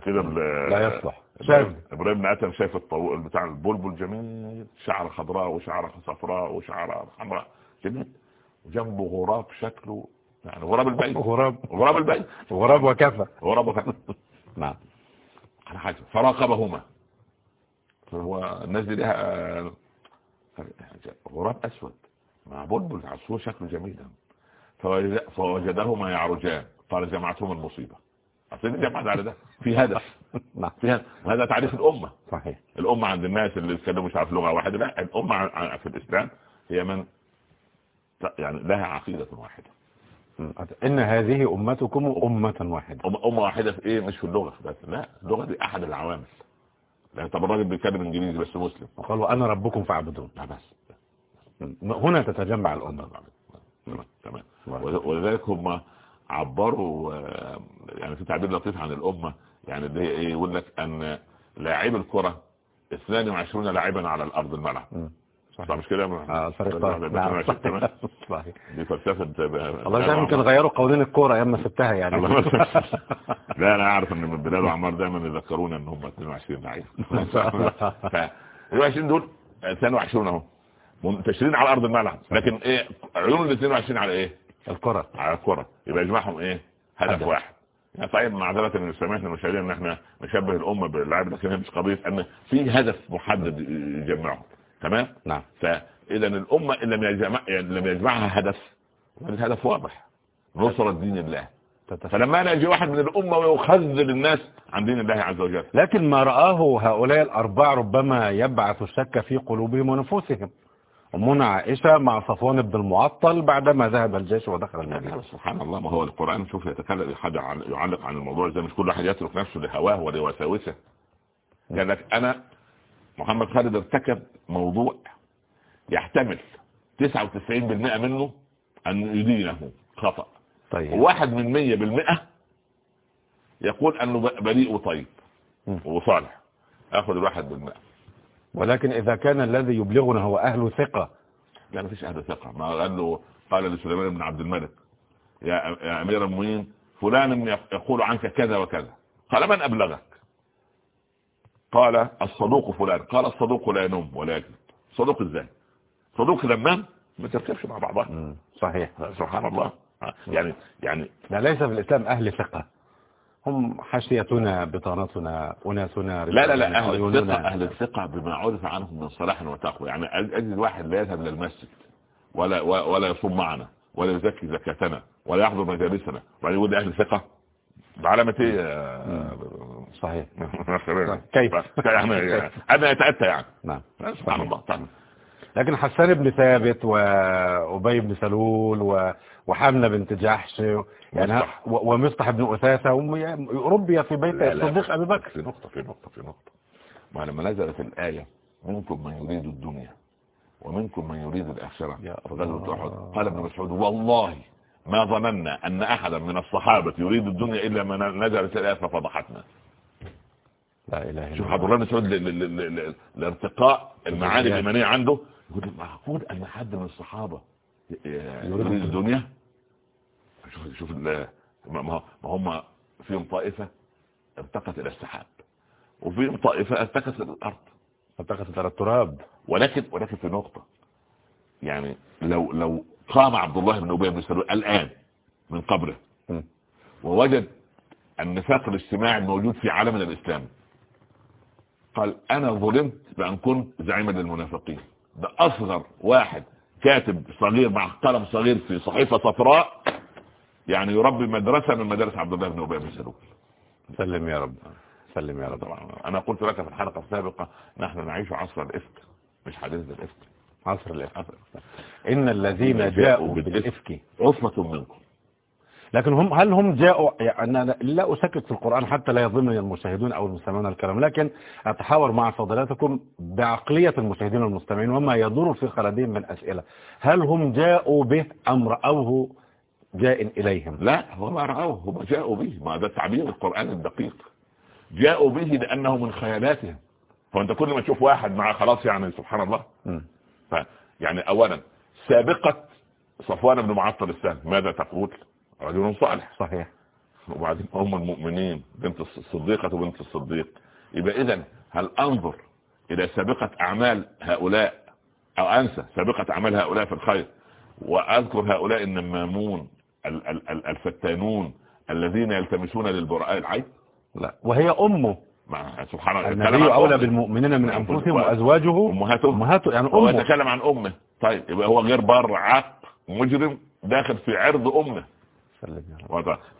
كده لا يصلح. إبراهيم شاذ إبراهيم بن آدم شايف الطو... بتاع البلبل جميل. شعر خضراء وشعر صفراء وشعر حمراء. جميل. وجنبه غراب شكله يعني غراب البيت. غراب. غراب البيت. غراب وكفى. غراب وكان نعم. على حاجة. فراقبهما. فهو الناس دي لها غراب أسود مع بلبل عصفور شكله جميل. فوجد... فوجدهما يعرجان. قال جمعتهما المصيبة. أصل جمعت على ده. في هدف. [laughs] نعم. في هدف. وهذا تعريف الأمة. صحيح. الأمة عند الناس اللي يتكلموا مش عارف لغة واحدة. لا الأمة في الإسلام هي من يعني لها عقيدة واحدة. إن هذه أمتكم أمة واحدة. أمة, أمة واحدة في إيه؟ مش في اللغة بس لا اللغة دي أحد العوامل. يعني طب الراجل بيتكلم إنجليزي بس مسلم. وقالوا أنا ربكم فاعبدون. لا بس. هنا تتجمع الأمة. تمام تمام. ول- ولذلك هم عبروا آه، يعني في تعبير لطيف عن الأمة. يعني اللي هي إيه؟ يقول لك أن لاعب الكرة 22 لاعبا على الأرض الملعب. صح مش كده؟ آه ده- نعم؟ [laughs] صحيح. دي فلسفة والله ده ممكن غيروا قوانين الكورة أيام ما سبتها يعني. [laughs] لا أنا أعرف إن بلال وعمار دايما يذكرونا إن هم 22 لعيب ما شاء الله. ف 22 دول 22 أهو. منتشرين على أرض الملعب. لكن إيه عيون ال 22 على إيه؟ الكرة. على الكرة. يبقى يجمعهم إيه؟ هدف. واحد. يعني طيب معذرة إن سامحنا المشاهدين إن إحنا نشبه الأمة باللاعب لكن هي مش قضية إن في هدف محدد يجمعهم. تمام؟ نعم. فاذا الأمة إن لم يجمع لم يجمعها هدف الهدف واضح نصرة دين الله. فلما أنا يجي واحد من الأمة ويخذل الناس عن دين الله عز وجل. لكن ما رآه هؤلاء الأربعة ربما يبعث الشك في قلوبهم ونفوسهم. أمنا عائشة مع صفوان بن المعطل بعدما ذهب الجيش ودخل المدينة. سبحان الله ما هو القرآن؟ شوف يتكلم حد يعلق عن الموضوع زي مش كل واحد يترك نفسه لهواه ولوساوسه. قال لك أنا محمد خالد ارتكب موضوع يحتمل 99% منه أن يدينه. خطأ. طيب. وواحد من مية بالمئة يقول أنه ب- بريء وطيب. وصالح. آخذ الواحد بالمئة. ولكن إذا كان الذي يبلغنا هو أهل ثقة. لا ما فيش أهل ثقة. ما قال له قال لسليمان بن عبد الملك يا يا أمير المؤمنين فلان يقول عنك كذا وكذا. قال من أبلغك؟ قال الصدوق فلان قال الصدوق لا ينوم ولا يكذب. صدوق إزاي؟ صدوق لما ما تركبش مع بعضها. صحيح. سبحان الله. يعني يعني لا ليس في الإسلام أهل ثقة. هم حاشيتنا بطانتنا أناسنا لا لا لا أهل. الثقة أهل الثقة بما عرف عنهم من صلاح وتقوى. يعني أجد واحد لا يذهب للمسجد ولا ولا يصوم معنا ولا يزكي زكاتنا ولا يحضر مجالسنا وبعدين يقول أهل الثقة بعلامة إيه؟ صحيح. [laughs] كيف؟ يعني [laughs] أنا أتأتى يعني. نعم سبحان الله تعالى لكن حسان بن ثابت وأبي بن سلول و... وحمنة بنت جحش يعني. و... ومصطح بن يعني ربي في بيت الصديق أبي بكر. في نقطة في نقطة في نقطة. ما لما نزلت الآية منكم من يريد الدنيا ومنكم من يريد غزوة الله. أحد. قال ابن مسعود والله ما ظننا أن أحدا من الصحابة يريد الدنيا إلا ما نزلت الآية ففضحتنا. لا إله إلا شوف عبد الله بن مسعود لارتقاء المعاني. الإيمانية عنده. يقول معقول أن حد من الصحابة يريد الدنيا؟ شوف شوف ما هم فيهم طائفة ارتقت إلى السحاب وفيهم طائفة ارتقت إلى الأرض. ارتقت على التراب. ولكن ولكن في نقطة يعني لو لو قام عبد الله بن أبي بن سلول الآن من قبره. ووجد النفاق الاجتماعي الموجود في عالمنا الإسلامي قال أنا ظلمت بأن كنت زعيما للمنافقين. ده أصغر واحد كاتب صغير مع قلم صغير في صحيفة صفراء يعني يربي مدرسة من مدارس عبد الله بن أبي بن سلول سلم يا رب سلم يا رب. طبعا. أنا قلت لك في الحلقة السابقة نحن نعيش عصر الإفك مش حديث الإفك. عصر الإفك. إن الذين جاءوا بالإفك عصمة منكم. لكن هم هل هم جاءوا يعني أنا لا أسكت في القرآن حتى لا يظلمني المشاهدون أو المستمعون الكلام لكن أتحاور مع فضلاتكم بعقلية المشاهدين والمستمعين وما يدور في خلدهم من أسئلة. هل هم جاءوا به أم رأوه جاء إليهم؟ لا هو ما رأوه هم جاءوا به. ما ده تعبير القرآن الدقيق. جاءوا به لأنه من خيالاتهم. فأنت كل ما تشوف واحد مع خلاص يعني سبحان الله. ف يعني أولا سابقة صفوان بن معطل السهم ماذا تقول؟ رجل صالح. صحيح. وبعدين هم المؤمنين بنت الصديقة وبنت الصديق. يبقى إذا هل أنظر إلى سابقة أعمال هؤلاء؟ أو أنسى سابقة أعمال هؤلاء في الخير. وأذكر هؤلاء النمامون ال- ال- ال- الفتانون الذين يلتمسون للبراء العيب؟ لا. وهي أمه. مع سبحان الله. النبي أولى. بالمؤمنين من. أنفسهم وأزواجه. أمهاته أمهاته يعني هو أمه. يتكلم عن أمه. طيب يبقى هو غير بار عاق مجرم داخل في عرض أمه.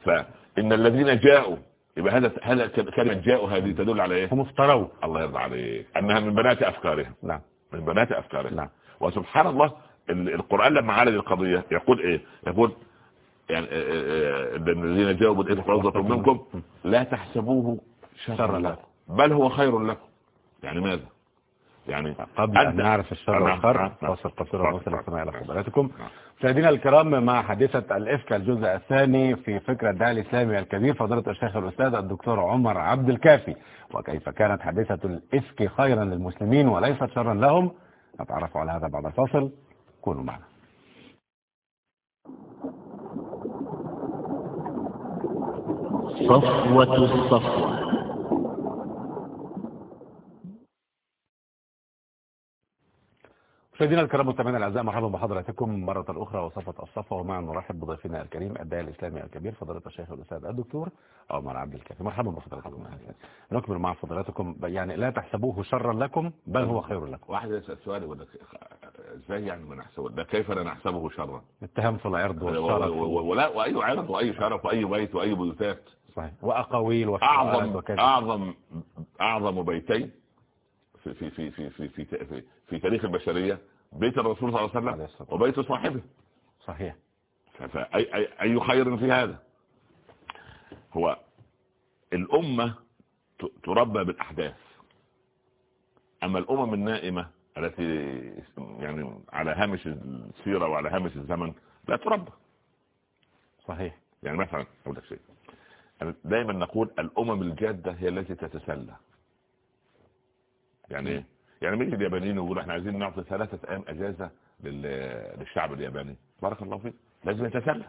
فإن الذين جاءوا يبقى هذا هذا كلمة جاءوا هذه تدل على إيه؟ هم افتروا. الله يرضى عليك. أنها من بنات أفكارهم. نعم. من بنات أفكارهم. نعم. وسبحان الله ال- القرآن لما عالج القضية يقول إيه؟ يقول يعني آه، آه، الذين جاءوا بالإفك عصبة منكم لا تحسبوه شرا. لكم. بل هو خير لكم. يعني ماذا؟ يعني قبل أن نعرف الشر نعم، والخير نعم، نعم. فاصل قصير نعم، ونصل نعم، الاستماع إلى نعم. نعم. مشاهدينا الكرام مع حادثة الإفك الجزء الثاني في فكرة الداعي الإسلامي الكبير فضيلة الشيخ الأستاذ الدكتور عمر عبد الكافي. وكيف كانت حادثة الإفك خيرا للمسلمين وليست شرا لهم؟ نتعرف على هذا بعد الفاصل. كونوا معنا. صفوة الصفوة. مشاهدينا الكرام مستمعينا الأعزاء مرحبا بحضراتكم مرة أخرى وصفة الصفوه ومع نرحب بضيفنا الكريم الداعي الإسلامي الكبير فضيلة الشيخ الاستاذ الدكتور عمر عبد الكافي. مرحبا بفضلاتكم نكمل مع فضلاتكم يعني لا تحسبوه شرا لكم بل هو خير لكم. واحد يسأل سؤال يقول لك إزاي يعني ما نحسبه؟ ده كيف لا نحسبه شرا؟ اتهام في العرض والشرف. ولا وأي عرض وأي شرف وأي بيت وأي بيوتات. صحيح. وأقاويل وافتراءات اعظم وكذا. أعظم أعظم بيتين في في في في في في, في, في تاريخ البشرية بيت الرسول صلى الله عليه وسلم وبيت صاحبه. صحيح. ف- فاي اي أي خير في هذا؟ هو الأمة ت- تربى بالأحداث. أما الأمم النائمة التي يعني على هامش السيرة وعلى هامش الزمن لا تربى. صحيح. يعني مثلا أقول لك شيء. دايما نقول الأمم الجادة هي التي تتسلى. يعني إيه يعني بيجي اليابانيين يقولوا إحنا عايزين نعطي ثلاثة أيام إجازة لل- للشعب الياباني؟ بارك الله فيك. لازم يتسلى.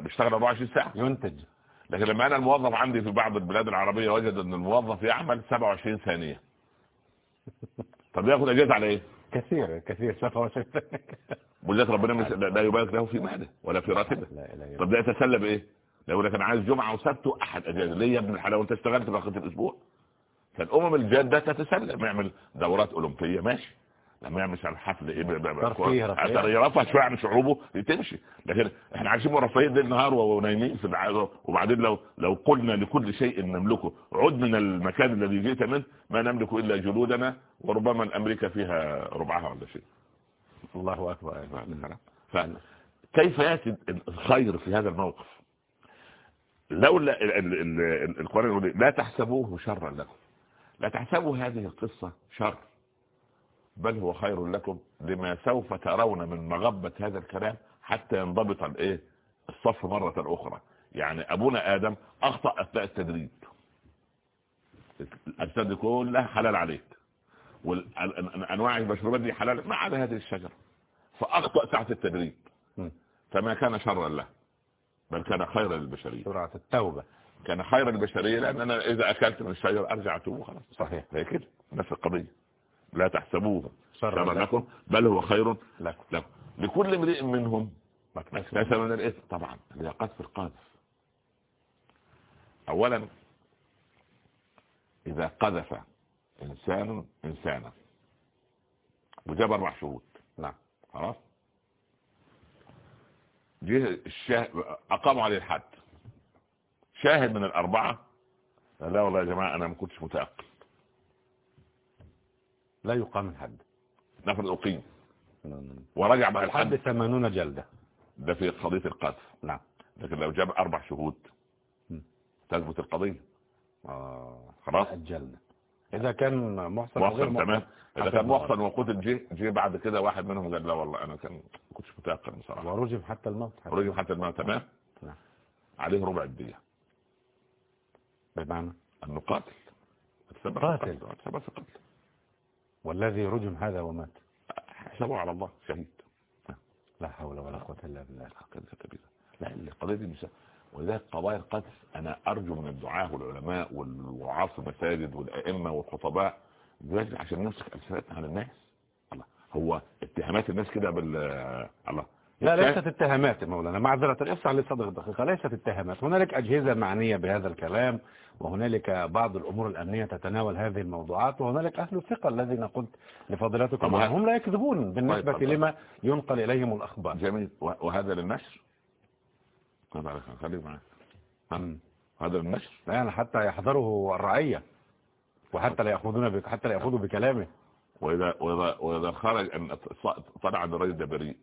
بيشتغل 24 ساعة. ينتج. لكن لما أنا الموظف عندي في بعض البلاد العربية وجد إن الموظف يعمل 27 ثانية. [laughs] طب ياخد إجازة على إيه؟ كثير كثير 27 ولذلك ربنا مش- لا يبارك له في ماله ولا في راتبه. طب ده يتسلى بإيه؟ لو لك أنا عايز جمعة وسبت وأحد أجازة. ليه يا ابن الحلال؟ وأنت اشتغلت بقيه الأسبوع؟ فالامم الجادة تتسلى ما يعمل دورات أولمبية ماشي. لما يعمل مثلا حفل إيه يرفع شوية عن شعوبه تمشي. لكن إحنا عايشين مرفهين ليل نهار ونايمين في الع- وبعدين لو لو قلنا لكل شيء نملكه عد من المكان الذي جئت منه ما نملك إلا جلودنا وربما الامريكا فيها ربعها ولا شيء. الله أكبر. فكيف يأتي الخير في هذا الموقف؟ لولا ال- ال- ال- القرآن يقول لا تحسبوه شرا لكم. لا تحسبوا هذه القصة شر بل هو خير لكم لما سوف ترون من مغبة هذا الكلام حتى ينضبط الايه الصف مرة أخرى. يعني أبونا آدم أخطأ أثناء التدريب. الأجساد كلها حلال عليك. والانواع المشروبات دي حلال ما عدا هذه الشجرة. فأخطأ ساعة التدريب. فما كان شرا له بل كان خيرا للبشرية. سرعة التوبة. كان خيرا للبشرية لأن أنا إذا أكلت من الشجر ارجع اتوب وخلاص صحيح. هي كده نفس القضية. لا تحسبوه. شرا لكم بل هو خير لكم لكم. لكل امرئ منهم. ليس من الاثم طبعا اللي هي قذف القاذف. اولا إذا قذف إنسان إنسانا. وجاب أربع شهود نعم. خلاص. جه الشاهد أقاموا عليه الحد. شاهد من الأربعة؟ قال لا والله يا جماعة أنا ما كنتش متاقل لا يقام الحد. نفرض اقيم ورجع بعد الحد الحد. 80 جلدة. ده في قضية القذف نعم. لكن لو جاب أربع شهود. تثبت القضية. آه. خلاص. الجلدة. إذا كان غير محسن تمام. حسب كان. محسن وقتل جه جه بعد كده واحد منهم قال لا والله أنا كان كنتش متيقن بصراحة. ورجم حتى الموت. ورجل حتى الماء تمام. نعم. عليه ربع الدية. بمعنى انه قاتل. اتسبب في قاتل. في القتل والذي رجم هذا ومات. حسبه على الله. شهيد. لا حول ولا قوة إلا بالله. كارثه كبيره لا دي مش ولذلك قضايا القتل أنا أرجو من الدعاة والعلماء والوعاظ في المساجد والأئمة والخطباء دلوقتي عشان نمسك ألسنتنا على الناس. الله هو اتهامات الناس كده بال الله. لا ليست اتهامات يا مولانا. معذرة افسح لي صدر دقيقة ليست اتهامات. هنالك أجهزة معنية بهذا الكلام وهنالك بعض الأمور الأمنية تتناول هذه الموضوعات وهنالك أهل الثقة الذين قلت لفضيلتكم طبعا. هم لا يكذبون بالنسبة طبعا. لما ينقل إليهم الأخبار. جميل. وهذا للنشر؟ طبعا خليك معاك ها؟ هذا للنشر؟ يعني حتى يحضره الرعية وحتى لا يأخذون بك حتى لا يأخذوا بكلامه. وإذا وإذا وإذا خرج أن طلع الرجل ده بريء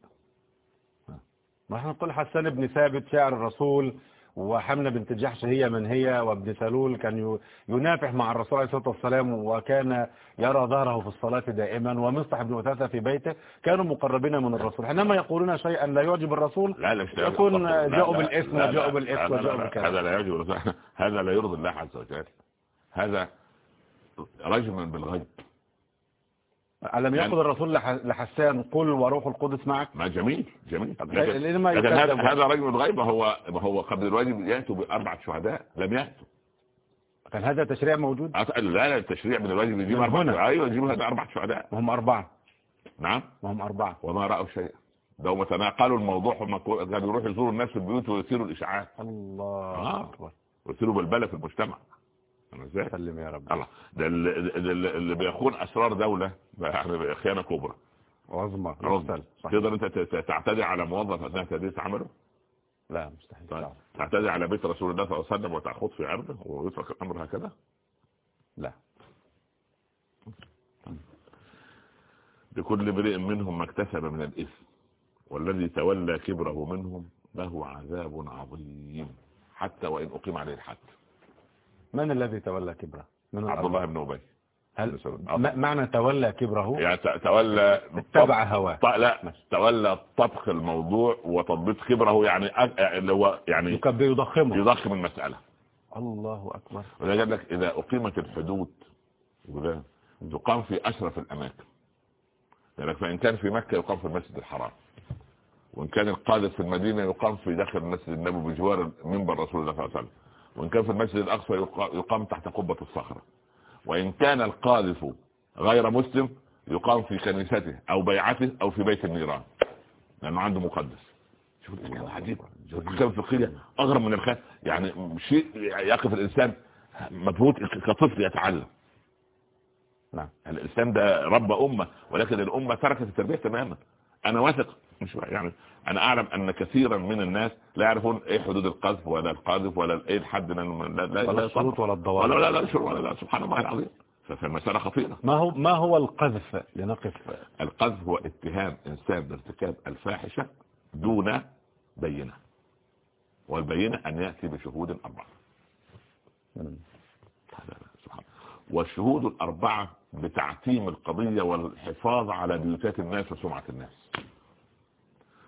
ما إحنا نقول حسان بن ثابت شاعر الرسول وحمنة بنت جحش هي من هي وابن سلول كان ينافح مع الرسول عليه الصلاة والسلام وكان يرى ظهره في الصلاة دائما ومصطح بن أثاثة في بيته كانوا مقربين من الرسول. حينما يقولون شيئا لا يعجب الرسول لا لا يكون جاءوا لا، بالاسم لا، لا، وجاءوا بالاسم لا، لا، وجاءوا لا، بالكلام. هذا لا يجب الرسول. [laughs] هذا لا يرضي الله عز وجل. هذا رجم بالغيب. ألم يعني- يقل الرسول لح- لحسان قل وروح القدس معك؟ ما جميل جميل. لكن, هذا؟ هذا رجل بالغيب هو هو قبل الواجب يأتوا بأربعة شهداء لم يأتوا. كان هذا تشريع موجود؟ لا لا التشريع من الواجب يجيب هنا. شهداء. أيوه يجيب هذا أربعة شهداء. وهم أربعة. نعم. وهم أربعة. وما رأوا شيئا. ده هم تناقلوا الموضوع هم كانوا يروحوا يزوروا الناس في البيوت ويثيروا الاشاعات الله آه. أكبر. ويثيروا بلبله في المجتمع. إزاي؟ سلم يا رب. الله. ده اللي, اللي, اللي بيخون أسرار دولة ده يعني خيانة كبرى. عظمى. تقدر أنت تعتدي على موظف أثناء تدريس عمله؟ لا مستحيل. طيب. تعتدي على بيت رسول الله صلى الله عليه وسلم وتأخذ في عرضه ويترك الأمر هكذا؟ لا. لكل امرئ منهم ما اكتسب من الإثم والذي تولى كبره منهم له عذاب عظيم حتى وإن أقيم عليه الحد. من الذي تولى كبره؟ من عبد الله بن أبي. هل معنى تولى كبره؟ يعني تولى اتبع هواه. لا تولى طبخ الموضوع وتضبيط كبره يعني اللي هو يعني يكبر يضخمه يضخم المسألة. الله أكبر. وده قال لك إذا أقيمت الحدود تقام في أشرف الأماكن. يعني فإن كان في مكة يقام في المسجد الحرام. وإن كان القاذف في المدينة يقام في داخل المسجد النبوي بجوار منبر رسول الله صلى الله عليه وسلم. وإن كان في المسجد الأقصى يقا- يقام تحت قبة الصخرة. وإن كان القاذف غير مسلم يقام في كنيسته أو بيعته أو في بيت النيران. لأنه عنده مقدس. شوف شوف الأحكام الفقهية أغرب من الخيال يعني شيء يقف الإنسان مبهوت كطفل يتعلم. نعم. الإسلام ده رب أمة ولكن الأمة تركت التربية تماما. أنا واثق مش يعني أنا أعلم أن كثيرا من الناس لا يعرفون إيه حدود القذف ولا القاذف ولا إيه الحد من لا لا ولا لا الشروط ولا الضوابط. ولا لا لا ولا لا سبحان الله العظيم. فالمسألة خطيرة. ما هو ما هو القذف؟ لنقف. القذف هو اتهام إنسان بارتكاب الفاحشة دون بينة. والبينة أن يأتي بشهود الله. والشهود الأربعة بتعتيم القضية والحفاظ على بيوتات الناس وسمعة الناس.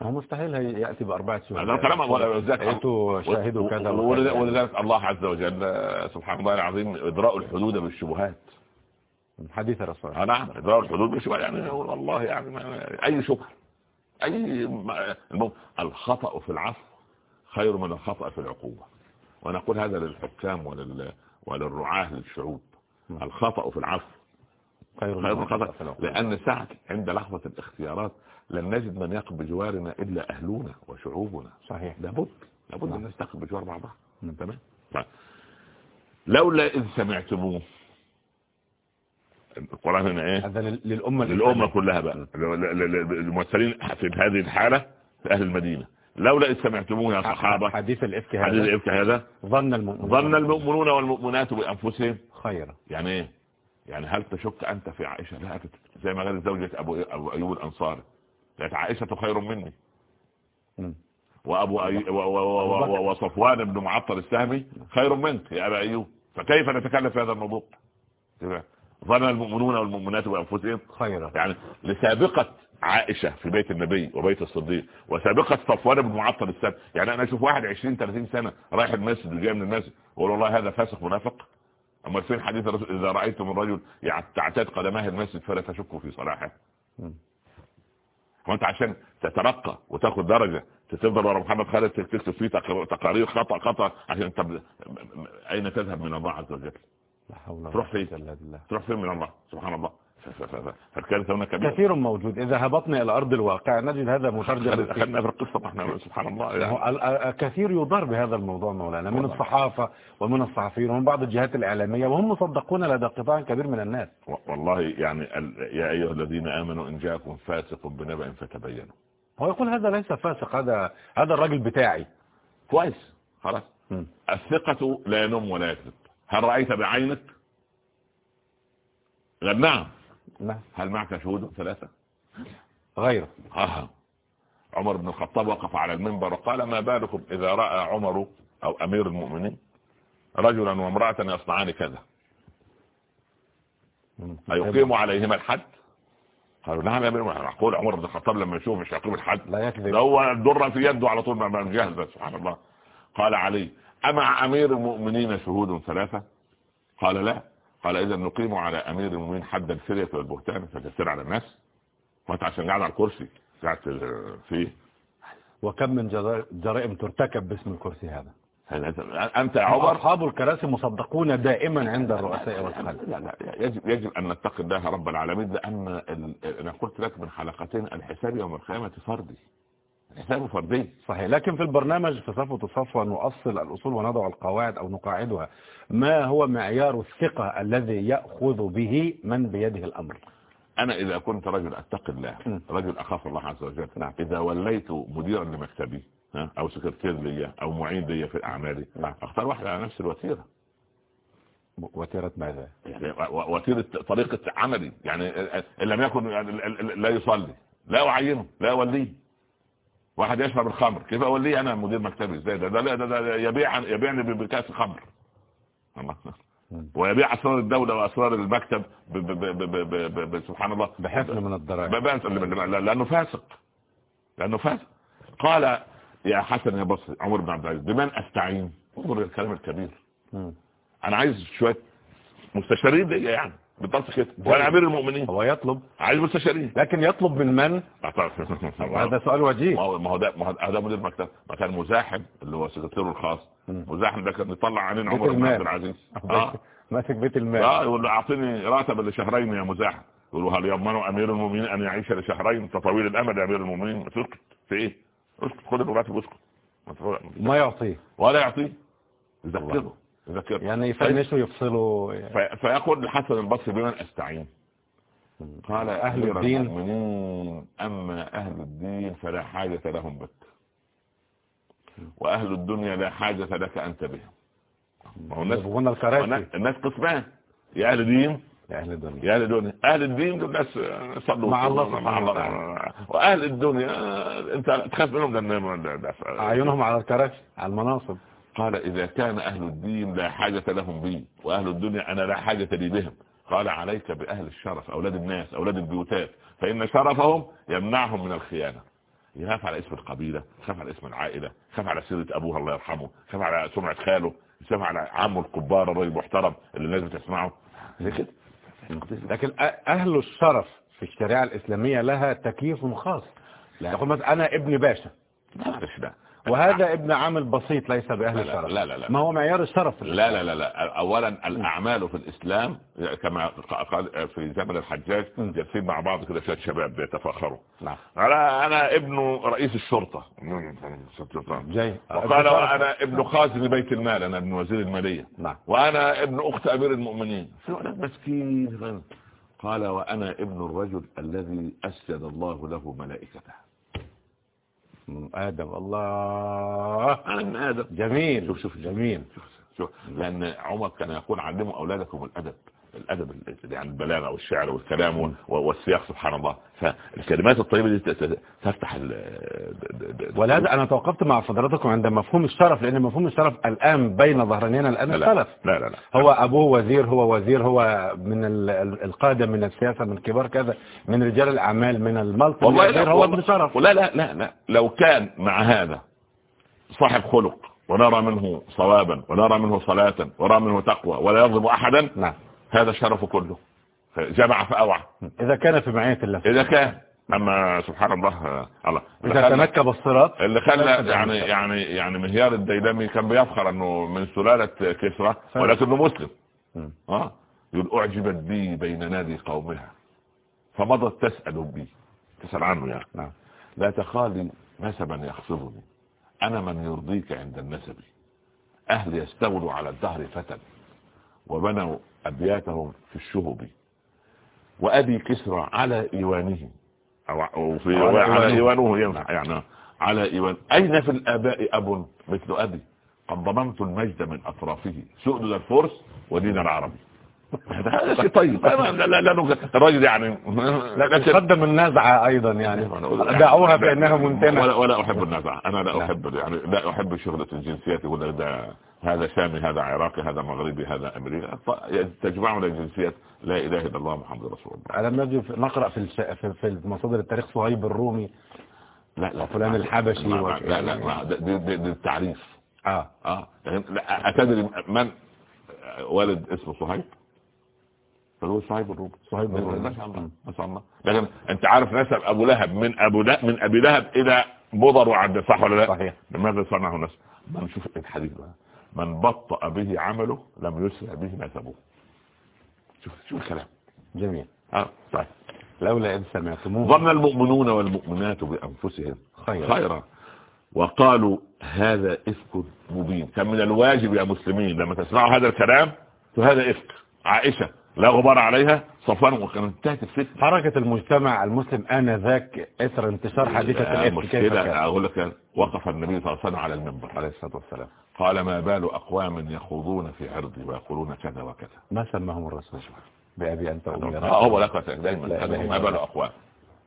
هو مستحيل يأتي بأربعة شهود هذا كلام رأيت شاهدوا كذا ولذلك الله عز وجل سبحان الله العظيم إدراء الحدود بالشبهات. حديث الرسول. آه نعم إدراء الحدود بالشبهات. يعني والله يعني أي شبهة. أي المهم الخطأ في العفو خير من الخطأ في العقوبة. ونقول هذا للحكام ولل وللرعاة للشعوب. نعم. الخطأ في العفو خير خير من الخطأ. في العقوبة. لأن ساعة عند لحظة الاختيارات لن نجد من يقف بجوارنا إلا أهلنا وشعوبنا. صحيح. لابد. لابد نعم. أن نستقبل بجوار بعضها نعم. تمام؟ طيب. لولا إذ سمعتموه. القرآن هنا إيه؟ هذا لل- للأمة للأمة كلها بقى. ل- الممثلين في هذه الحالة في أهل المدينة. لولا إذ سمعتموه يا صحابة. حديث الإفك حديث هذا الإفك هذا. ظن المؤمنون. ظن المؤمنون والمؤمنات بأنفسهم. خيرا. يعني إيه؟ يعني هل تشك أنت في عائشة؟ لا زي ما قالت زوجة أبو ابو ايوب قالت عائشة خير مني. مم. وأبو أي... و... و... و... و... وصفوان بن معطل السهمي خير منك يا أبا أيوب. فكيف نتكلم في هذا الموضوع. ظن المؤمنون والمؤمنات بأنفسهم. خيرا. يعني لسابقة عائشة في بيت النبي وبيت الصديق وسابقة صفوان بن معطل السهمي. يعني أنا أشوف واحد 20 30 سنة رايح المسجد وجاي من المسجد. واقول والله هذا فاسق منافق. أما فين حديث الرسول؟ إذا رأيتم الرجل تعتاد قدماه المسجد فلا تشكوا في صلاحه. مم. هو انت عشان تترقى وتاخد درجة تفضل ورا محمد خالد تكتب فيه تق- تقارير خطأ خطأ عشان طب أين تذهب من الله عز وجل لا حول ولا تروح فين؟ إلا بالله تروح فين من الله سبحان الله فالكارثة هنا كبيرة. كثير موجود. إذا هبطنا إلى أرض الواقع نجد هذا مترجم خلينا في القصة إحنا سبحان الله يعني. الكثير يضار بهذا الموضوع مولانا من. الصحافة ومن الصحفيين ومن بعض الجهات الإعلامية وهم مصدقون لدى قطاع كبير من الناس. والله يعني يا أيها الذين آمنوا إن جاءكم فاسق بنبأ فتبينوا. هو يقول هذا ليس فاسق هذا هذا الراجل بتاعي. كويس خلاص. الثقة لا ينم ولا يكذب. هل رأيت بعينك؟ نعم. نعم. هل معك شهود ثلاثة؟ غيره. ها عمر بن الخطاب وقف على المنبر وقال ما بالكم إذا رأى عمر أو أمير المؤمنين رجلا وامرأة يصنعان كذا؟ مم. أيقيم عليهما الحد؟ قالوا نعم يا أمير المؤمنين. أقول عمر بن الخطاب لما يشوف مش يقيم الحد؟ لا يكذب. ده هو الدرة في يده على طول ما جهز سبحان الله. قال علي أمع أمير المؤمنين شهود ثلاثة؟ قال لا. قال إذا نقيم على أمير المؤمنين حد الفرية والبهتان فتسير على الناس. وانت عشان قاعد على الكرسي قاعد فيه وكم من جرا- جرائم ترتكب باسم الكرسي هذا؟ أنت يا عمر؟ أصحاب الكراسي مصدقون دائما عند الرؤساء والخلق لا لا يجب يجب أن نتقي الله رب العالمين لأن ال- أنا قلت لك من حلقتين الحساب يوم القيامة فردي الحساب فردي صحيح. لكن في البرنامج في صفوة الصفوة نؤصل الأصول ونضع القواعد أو نقاعدها. ما هو معيار الثقة الذي يأخذ به من بيده الأمر؟ أنا إذا كنت رجل اتقي الله. رجل أخاف الله عز وجل نعم. إذا وليت مديرا لمكتبي أو سكرتير ليا أو معين ليا في أعمالي نعم. أختار واحد على نفس الوتيرة. وتيرة ماذا؟ يعني و- و- وتيرة طريقة عملي. يعني ان لم يكن يعني لا يصلي لا أعينه لا أوليه. واحد يشرب الخمر. كيف اوليه أنا مدير مكتبي؟ إزاي؟ ده ده, ده, ده يبيع يبيعني بكاس خمر. ويبيع أسرار الدولة وأسرار المكتب ب ب ب ب ب ب ب سبحان الله. بحفل من الضرائب. لأنه فاسق. لأنه فاسق. قال يا حسن يا بصري عمر بن عبد العزيز بمن أستعين؟ انظر الكلام الكبير. أنا عايز شوية مستشارين دي يعني. بالضبط كده وأنا أمير المؤمنين. هو يطلب. عايز مستشارين لكن يطلب من من؟ [laughs] هذا سؤال وجيه. ما هو ده ما هو ده مدير مكتب. ما كان مزاحم اللي هو سكرتيره الخاص. مزاحم ده كان يطلع عينين بيت عمر بن. عبد العزيز. [laughs] آه. ماسك بيت المال. آه يقول له أعطيني راتب لشهرين يا مزاحم. يقول له هل يضمن أمير المؤمنين أن يعيش لشهرين انت طويل الأمد يا أمير المؤمنين؟ اسكت. في إيه؟ اسكت. خد الراتب ما تفرق. ما يعطيه. ولا يعطيه. يذكره يذكره يعني يفنشوا يفصلوا. في- فيقول الحسن البصري بمن أستعين. قال أهل الدين. المؤمنين أما أهل الدين فلا حاجة لهم بك. وأهل الدنيا لا حاجة لك أنت بهم الناس الناس- قسمان. يا أهل دين يا أهل الدنيا. يا أهل الدنيا. أهل الدين دول ناس صلوا مع الله مع الله. وأهل الدنيا أنت تخاف منهم لأن أعينهم على الكراسي على المناصب. قال إذا كان أهل الدين لا حاجة لهم بي وأهل الدنيا أنا لا حاجة لي بهم. قال عليك بأهل الشرف أولاد الناس أولاد البيوتات. فإن شرفهم يمنعهم من الخيانة. يخاف على اسم القبيلة يخاف على اسم العائلة يخاف على سيرة أبوها الله يرحمه يخاف على سمعة خاله يخاف على عمه الكبار الراجل المحترم اللي الناس بتسمعه. لكن أ- أهل الشرف في الشريعة الإسلامية لها تكييف خاص. يقول مثلا أنا ابن باشا. لا معلش ده. وهذا ابن عامل بسيط ليس لا الشرف. لا لا لا. ما هو معيار الشرف لا لا لا لا. اولا الأعمال في الإسلام كما قال في زمن الحجاج. جالسين مع بعض كده شوية شباب بيتفاخروا. نعم. أنا أنا ابن رئيس الشرطة. جاي. وقال وأنا ابن خازن بيت المال أنا ابن وزير المالية. نعم. وأنا ابن أخت أمير المؤمنين. في ولد مسكين. قال وأنا ابن الرجل الذي أسجد الله له ملائكته. آدم. الله. أنا من آدم. جميل. شوف شوف جميل. شوف. شوف. لأن عمر كان يقول علموا أولادكم الأدب. الأدب ال- يعني البلاغة والشعر والكلام والسياق سبحان الله. فالكلمات الطيبة دي تفتح ولهذا أنا توقفت مع حضراتكم عند مفهوم الشرف لأن مفهوم الشرف الآن بين ظهرانينا الآن لا لا السلف لا لا, لا. هو أبوه وزير هو وزير هو من ال- ال- القادة من السياسة من كبار كذا من رجال الأعمال من المالتي والله هو ابن شرف. لا لا لا لا. لو كان مع هذا صاحب خلق ونرى منه صوابا ونرى منه صلاة ونرى منه تقوى ولا يظلم احدا نعم. هذا شرفه كله. جمع فاوعى إذا كان في معية الله. إذا كان. أما سبحان الله آه، الله. إذا تنكب الصراط اللي خلى يعني الشرف. يعني يعني مهيار الديلمي كان بيفخر إنه من سلالة كسرى ولكنه مسلم. آه. يقول أعجبت بي بين نادي قومها. فمضت تسأل بي. تسأل عنه يعني. نعم. لا تخالي نسبا يخصبني أنا من يرضيك عند النسب. أهل يستولوا على الدهر فتى وبنوا أبياتهم في الشهب. وأبي كسرى على إيوانه. أو أو في على إيوانه. ينفع يعني على إيوان. أين في الآباء أب مثل أبي؟ قد ضمنت المجد من أطرافه. سؤدد الفرس ودين العربي. [laughs] هذا شيء طيب. لا لا لا. الراجل يعني لكن قدم النزعه أيضا يعني. دعوها بأنها منتنه ولا, ولا أحب النزعه أنا لا نعم. أحب يعني لا أحب شغلة الجنسيات يقول لك ده هذا شامي هذا عراقي هذا مغربي هذا امريكي تجمعنا الجنسيات. لا إله إلا الله محمد رسول الله. ألم نجد نقرأ في. في, في مصادر التاريخ صهيب الرومي. لا لا. وفلان الحبشي لا لا ما- ده- التعريف. آه. آه. يعني لا، أتدري من ولد اسمه صهيب؟ فهو صهيب الرومي صهيب الرومي. ما شاء الله ما شاء الله. لكن انت عارف نسب أبو لهب من أبو لهب من أبي لهب إلى مضر وعبد صح ولا لا؟ صحيح. لماذا صنعه نسب؟ ما نشوف الحديث بقى من بطأ به عمله لم يسرع به نسبه. شوف شوف الكلام. جميل. آه صحيح لولا إن سمعتموه. ظن المؤمنون والمؤمنات بأنفسهم خيرا. خيرا. وقالوا هذا إفك مبين. كان من الواجب يا مسلمين لما تسمعوا هذا الكلام فهذا إفك. عائشة لا غبار عليها صفوان وكان انتهت الفتنة حركة المجتمع المسلم آنذاك إثر انتشار حادثة الإفك كيف مشكلة كان؟ أقول لك وقف النبي صلى الله عليه وسلم على المنبر عليه الصلاة والسلام. قال ما بال أقوام يخوضون في عرضي ويقولون كذا وكذا. ما سماهم الرسول؟ بأبي أنت أمي آه، هو لك دايما ما بال الله. أقوام.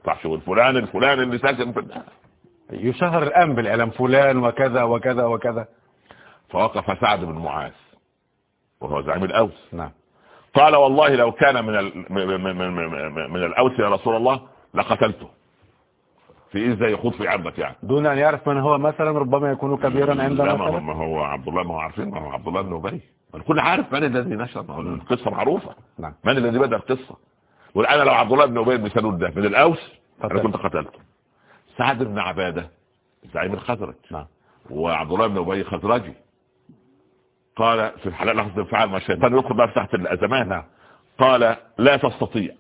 صح شو الفلان الفلان اللي ساكن في يشهر الآن بالإعلام فلان وكذا وكذا وكذا. فوقف سعد بن معاذ وهو زعيم الأوس. نعم. قال والله لو كان من. من, من, من, من, من الأوس يا رسول الله لقتلته. في إزاي يخوض في عرضك يعني. دون أن يعرف من هو مثلا ربما يكون كبيرا عند لا ما هو, مثلا ما هو عبد الله ما هو عارفين ما هو عبد الله بن أبي. الكل عارف من الذي نشر القصة معروفة. نعم. من الذي بدأ القصة؟ والان لو عبد الله بن أبي بن سلول ده من الأوس أنا قتل. كنت قتلته. سعد بن عبادة زعيم الخزرج. نعم. وعبد الله بن أبي خزرجي. قال في الحلال لحظة انفعال ما الشيطان يدخل بقى تحت الازمات نعم قال لا تستطيع.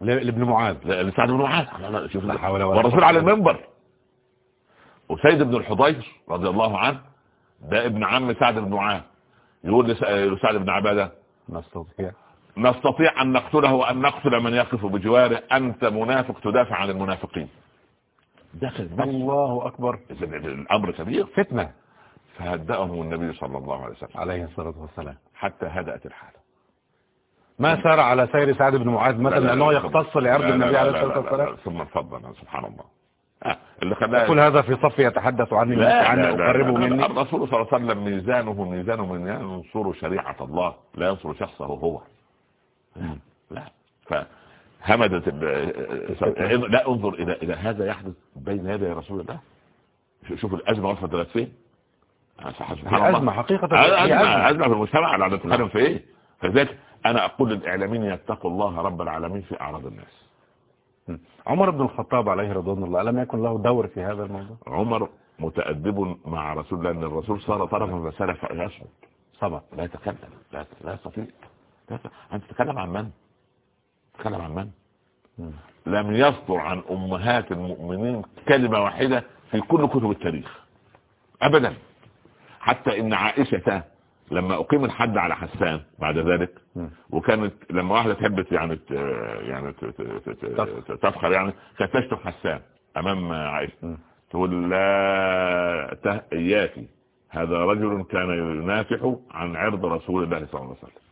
لابن معاذ. لسعد بن معاذ. شوف والرسول على المنبر. وسيد بن الحضير رضي الله عنه ده ابن عم سعد بن معاذ. يقول لس- لسعد بن عبادة نستطيع. نستطيع أن نقتله وأن نقتل من يقف بجواره. أنت منافق تدافع عن المنافقين. داخل. الله أكبر. إذن الأمر كبير. فتنة. فهدأهم النبي صلى الله عليه وسلم. عليه الصلاة والسلام. حتى هدأت الحالة. ما سار على سير سعد بن معاذ مثلا؟ لا، لا، لأنه يختص لعرض النبي عليه لا، الصلاة لا، لا، والسلام. ثم اتفضل سبحان الله. آه، اللي خلاه يقول هذا في صف يتحدث عني لا عني لا لا أقربه مني. الرسول صلى الله عليه وسلم ميزانه ميزانه من ينصر شريعة الله لا ينصر شخصه هو. لا فهمدت لا انظر إلى إلى هذا يحدث بين يدي رسول الله. شوف- الأزمة وصلت فين. سبحان. أزمة حقيقة أزمة, في المجتمع لا نتكلم في إيه؟ فذلك أنا أقول للإعلاميين يتقوا الله رب العالمين في أعراض الناس. عمر بن الخطاب عليه رضوان الله ألم يكن له دور في هذا الموضوع؟ عمر متأدب مع رسول الله أن الرسول صار طرفا مسألة فيصعد صبر لا يتكلم لا لا يستطيع. لا يستطيع. أنت تتكلم عن من؟ تتكلم عن من؟ مم. لم يصدر عن أمهات المؤمنين كلمة واحدة في كل كتب التاريخ. أبدا. حتى إن عائشة لما أقيم الحد على حسان بعد ذلك. وكانت لما واحدة تحب يعني يعني تفخر. يعني كانت تشتم حسان أمام عائشة. تقول لا ته- إياكي هذا رجل كان ينافح عن عرض رسول الله صلى الله عليه وسلم.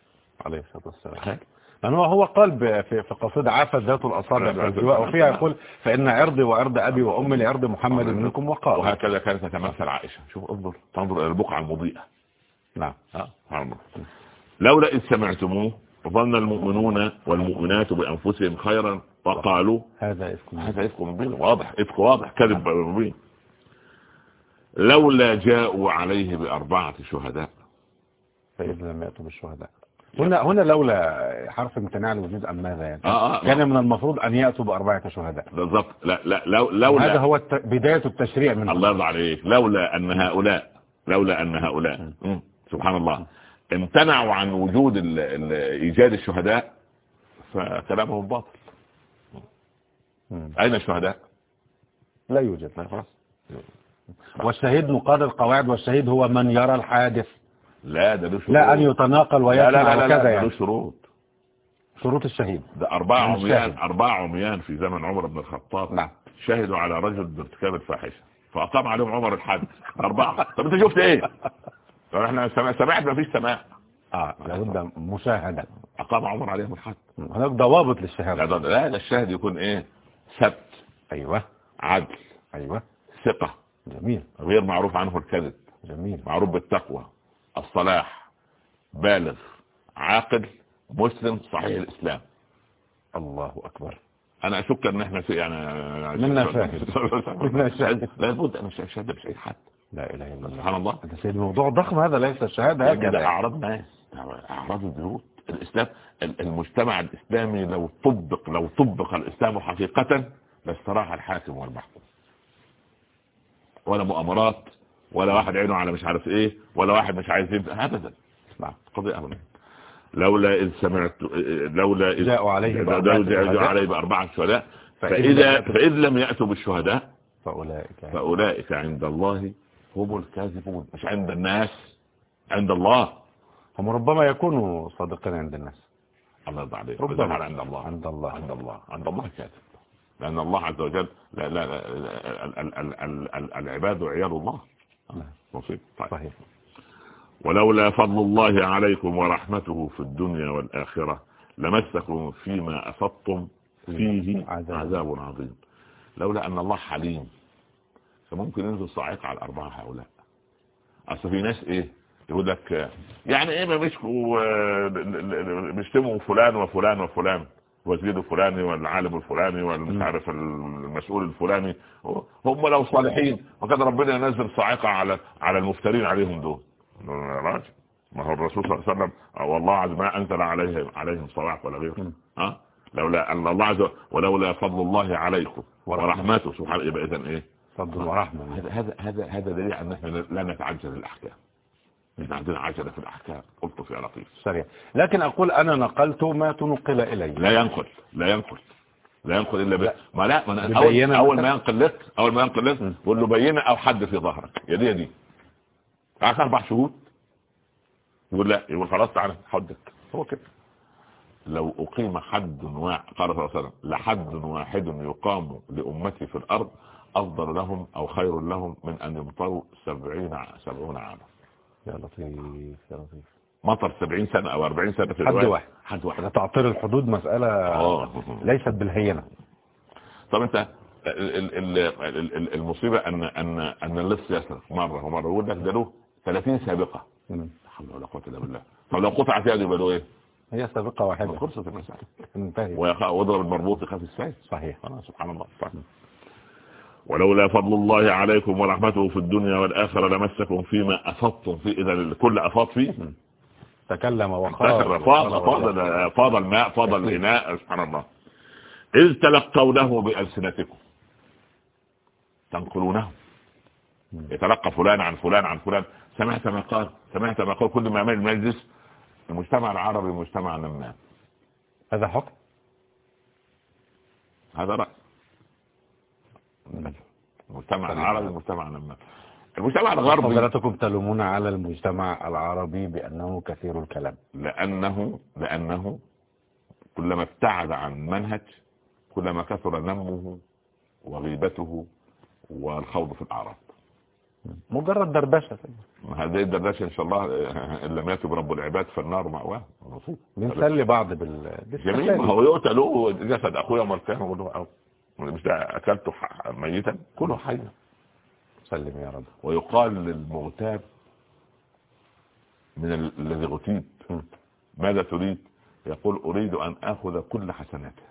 عليه الصلاة والسلام. لأنه هو قال في في قصيدة عافت ذات الأصابع الجواء. وفيها يقول فإن عرضي وعرض أبي وأمي لعرض محمد منكم وقال. وهكذا كانت تتمثل عائشة. شوف انظر تنظر إلى البقعة المضيئة. نعم. الله. لولا إذ سمعتموه ظن المؤمنون والمؤمنات بأنفسهم خيرا وقالوا هذا اسم هذا إفك مبين. واضح. إفك واضح. كذب مبين. لولا جاءوا عليه بأربعة شهداء. فإذ لم يأتوا بالشهداء. هنا هنا لولا حرف امتناع الوجود أم ماذا يعني؟ آه آه كان من المفروض أن يأتوا بأربعة شهداء. بالضبط. لا لا لو لولا هذا هو الت... بداية التشريع من الله يرضى عليك. لولا أن هؤلاء لولا أن هؤلاء. مم. سبحان الله. امتنعوا عن وجود ال- ال- إيجاد الشهداء فكلامهم باطل. أين الشهداء؟ لا يوجد. لا خلاص. والشهيد مقاضي القواعد والشهيد هو من يرى الحادث. لا ده له شروط. لا أن يتناقل لا لا ويسمع لا, لا, لا وكذا ده يعني. له شروط. شروط الشهيد. ده أربعة عميان. أربعة عميان في زمن عمر بن الخطاب نعم. شهدوا على رجل بارتكاب الفاحشة. فأقام عليهم عمر الحد أربعة. طب أنت شفت إيه؟ طب إحنا سمع- سمعت ما فيش سماع. آه لابد مشاهدة أقام عمر عليهم الحد هناك ضوابط لا للشهادة. ده لا ده الشاهد يكون إيه؟ ثبت. أيوه. عدل. أيوه. ثقة. جميل. غير معروف عنه الكذب. جميل. معروف بالتقوى. الصلاح بالغ عاقل مسلم صحيح الإسلام. الله أكبر. أنا أشك أن إحنا في يعني منا [laughs] شاهد. منا شاهد. لا بد ان الشهاده مش اي حد. لا إله إلا الله. سبحان الله. ده سيد موضوع ضخم هذا ليس الشهادة هكذا. أعراض ناس. أعراض البيوت. الإسلام المجتمع الإسلامي لو طبق لو طبق الإسلام حقيقة لاستراح الحاكم والمحكوم. ولا مؤامرات ولا واحد عينه على مش عارف إيه ولا واحد مش عايز يبدأ. ابدا. نعم. قضية ابدا. لولا إذ سمعت لولا إذ جاءوا عليه جاءوا شهداء. عليه بأربعة شهداء. فإذ فإذا لم يأتوا- فإذ لم يأتوا بالشهداء فأولئك. فأولئك عند الله هم الكاذبون. مش عند الناس عند الله. هم ربما يكونوا صادقين عند الناس. الله يرضى عليك ربما. عند الله. عند الله. عند الله. عند الله كاذب. لأن الله عز وجل لا لا, لا ال- ال- ال- ال- ال- العباد عيال الله. نعم. بسيط. طيب. صحيح. ولولا فضل الله عليكم ورحمته في الدنيا والآخرة لمسكم فيما أفضتم فيه عذاب. عذاب عظيم. لولا أن الله حليم فممكن ينزل صاعقة على الأربعة هؤلاء. أصل في ناس إيه؟ يقول لك يعني إيه ما مسكوا آه، بيشتموا فلان وفلان وفلان. الوزير الفلاني والعالم الفلاني والمش عارف المسؤول الفلاني. هم لو صالحين وكان ربنا ينزل صاعقة على على المفترين عليهم دول. راجل ما هو الرسول صلى الله عليه وسلم والله عز ما أنزل عليهم عليهم صواعق ولا غيره. ها؟ لولا أن الله عز ولولا فضل الله عليكم ورحمته. سبحانه يبقى اذا إيه؟ فضل ورحمة. هذا هذا هذا هذا دليل أن إحنا لا نتعجل الأحكام. إحنا عندنا عجلة في الأحكام. قلت يا لطيف. سريع. لكن أقول أنا نقلت ما تنقل إلي. لا ينقل. لا ينقل. لا ينقل إلا ب... ما لا ما أنا أول مثلاً؟ ما ينقل لك أول ما ينقل لك قول له بينه أو حد في ظهرك. يا دي يا دي معاك أربع شهود. يقول لا يقول خلاص تعالى حدك. هو كده. لو أقيم حد واحد قال صلى الله عليه وسلم لحد واحد يقام لأمتي في الأرض أفضل لهم أو خير لهم من أن يمطروا سبعين سبعون عاما. يا لطيف يا لطيف. مطر سبعين سنة أو أربعين سنة في حد الرواية. واحد. حد واحد. ده تعطيل الحدود مسألة آه. ليست بالهينة. طب أنت ال- ال- ال- ال- ال- المصيبة أن أن أن اللص يسرق مرة ومرة. يقول لك ده له 30 سابقة. لا حول ولا قوة إلا بالله. طب لو قطعت يده يبقى له إيه؟ هي سابقة واحدة. خلصت المسألة واضرب المربوط يخاف السيف صحيح. سبحان الله. طيب. ولولا فضل الله عليكم ورحمته في الدنيا والآخرة لمسكم فيما أفضتم فيه إذا الكل أفاض فيه. تكلم وخاض. فاض فاض فاض الماء فاض الإناء سبحان الله. إذ تلقونه بألسنتكم. تنقلونه. يتلقى فلان عن فلان عن فلان. سمعت ما قال سمعت ما قال. كل ما عمل المجلس المجتمع العربي مجتمع نمام هذا حكم؟ هذا رأي. المجتمع العربي مجتمع نمام المجتمع الغربي. حضراتكم تلومون على المجتمع العربي بأنه كثير الكلام. لأنه لأنه كلما ابتعد عن منهج كلما كثر نمه وغيبته والخوض في الأعراض. مجرد دردشة. هذه الدردشة إن شاء الله إن لم يتب رب العباد فالنار مأواه بنسلي بعض بال جميل. هو يؤتى له جسد أخوه يوم القيامة يقول له مش ده أكلته ح- ميتا؟ كله حيا سلم يا رب. ويقال للمغتاب من ال- الذي اغتيب م. ماذا تريد؟ يقول أريد أن أخذ كل حسناته.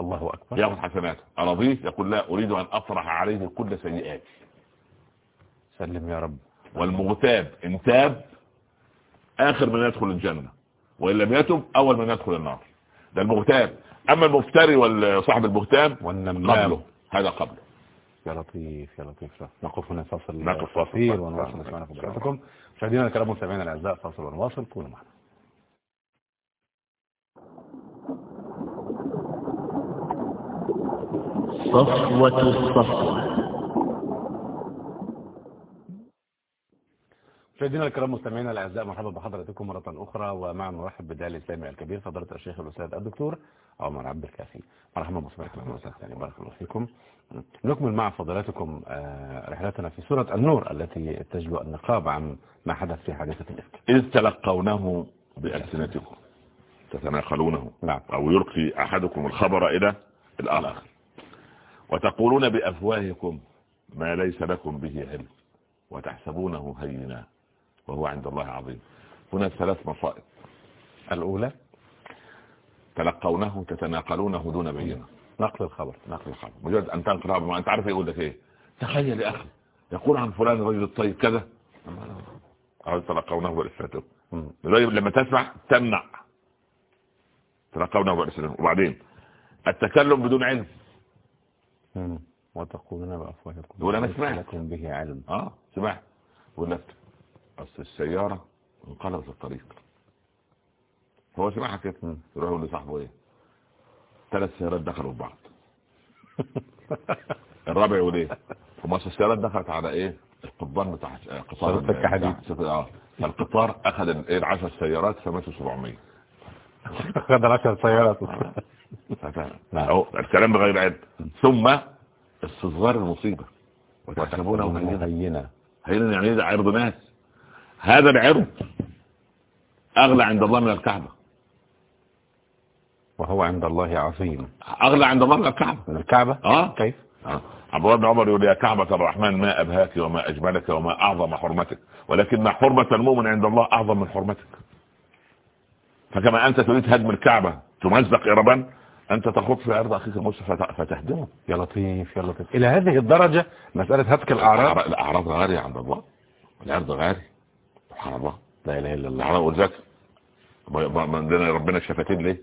الله أكبر. يأخذ حسناته. أرضيه يقول لا أريد أن أطرح عليه كل سيئاتي سلم يا رب. والمغتاب إن تاب آخر من يدخل الجنة. وإن لم يتب أول من يدخل النار. ده المغتاب. أما المفتري وصاحب البهتان والنمام. قبله. هذا قبله. يا لطيف يا لطيف. نقف هنا فاصل نقف فاصل. قصير ونواصل نسمعنا فضلاتكم مشاهدينا الكرام مستمعينا الأعزاء فاصل ونواصل. كونوا معنا. صفوة الصفوة. مشاهدينا الكرام مستمعينا الأعزاء مرحبا بحضراتكم مرة أخرى. ومع نرحب بالداعي الاسلامي الكبير فضيلة الشيخ الأستاذ الدكتور عمر عبد الكافي. مرحبا بصحبتكم أهلا وسهلا يعني بارك الله فيكم. نكمل مع فضلاتكم آه، رحلتنا في سورة النور التي تجلو النقاب عن ما حدث في حادثة الإفك. إذ تلقونه بألسنتكم تتناقلونه نعم. أو يلقي أحدكم الخبر إلى الآخر. وتقولون بأفواهكم ما ليس لكم به علم وتحسبونه هينا. وهو عند الله عظيم. هنا ثلاث مصائب. الأولى تلقونه تتناقلونه دون بينة. نقل الخبر. نقل الخبر. مجرد أن تنقل خبر ما أنت عارف يقول لك إيه؟ تخيل يا أخي. يقول عن فلان الرجل الطيب كذا. أو تلقونه. لذلك لما تسمع تمنع. تلقونه بألسنتكم وبعدين التكلم بدون علم. وتقولون بافواهكم يقول أنا ليس سمعت. به علم. آه سمعت. لك أصل السيارة انقلبت الطريق. هو مم. يروح يقول لصاحبه إيه؟ ثلاث سيارات دخلوا في بعض. [laughs] الرابع يقول إيه؟ خمس السيارات دخلت على إيه؟ القضبان بتاع آه، قطار. بتاع- آه. فالقطار أخذ الايه العشر سيارات فماتوا 700 خد 10 سيارات. [laughs] أهو الكلام بغير علم ثم استصغار المصيبة. وتحسبونه هينة هينا يعني إيه ده عرض ناس. هذا العرض أغلى عند الله من الكعبة. وهو عند الله عظيم. أغلى عند الله من الكعبة. من الكعبة؟ آه. كيف؟ آه. عبد الله بن عمر يقول يا كعبة الرحمن ما أبهاك وما أجملك وما أعظم حرمتك ولكن حرمة المؤمن عند الله أعظم من حرمتك. فكما أنت تريد هدم الكعبة تمزق إربا أنت تخوض في عرض أخيك المسلم فت- فتهدمه. يا لطيف يا لطيف. إلى هذه الدرجة مسألة هتك الاعراض الأعراض- الأعراض غالية عند الله. العرض غالي. سبحان الله لا إله إلا الله. ما- ما- ما عندنا ربنا الشفتين ليه؟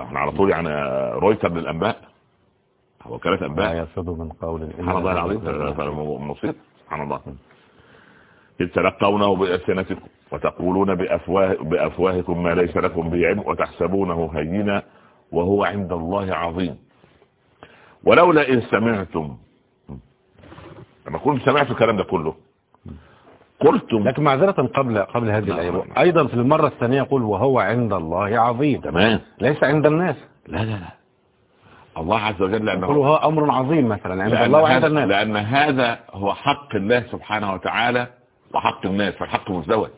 إحنا على طول يعني رويتر للأنباء. وكالة لا أنباء يلفظ من قول سبحان الله العظيم. مصيب سبحان الله. إذ تلقونه بألسنتكم وتقولون بأفواه بأفواهكم ما ليس لكم به علم وتحسبونه هينا وهو عند الله عظيم. ولولا إن سمعتم لما كنت سمعت الكلام ده كله قلتم. لكن معذرة قبل قبل هذه نعم. الآية أيضا في المرة الثانية يقول وهو عند الله عظيم. تمام. ليس عند الناس. لا لا لا. الله عز وجل يقول لأنه هو أمر عظيم مثلا. عند لأن الله وعند الناس. لأن هذا هو حق الله سبحانه وتعالى وحق الناس فالحق مزدوج.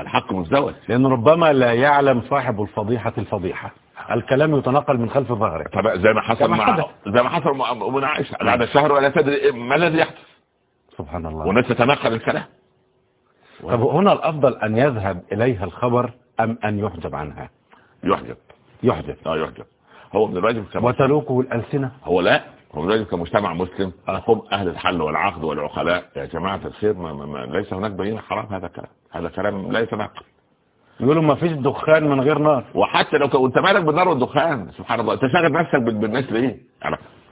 الحق مزدوج. لأن ربما لا يعلم صاحب الفضيحة الفضيحة. الكلام يتنقل من خلف ظهره. طب زي ما حصل مع. زي ما حصل مع ابن عائشة. بعد الشهر ولا تدري إيه- ما الذي يحدث؟ سبحان الله. والناس تتنقل الكلام. طب هنا الأفضل أن يذهب إليها الخبر أم أن يحجب عنها؟ يحجب. يحجب. آه يحجب. هو الواجب كم... وتلوكه الألسنة؟ هو لا. هو الواجب كمجتمع مسلم. هم أهل الحل والعقد والعقلاء. يا جماعة الخير ما ما ما ليس هناك بينة حرام. هذا الكلام هذا كلام لا يتناقض يقولوا ما فيش دخان من غير نار. وحتى لو كنت مالك بالنار والدخان؟ سبحان الله. تشغل نفسك بال- بالناس ليه؟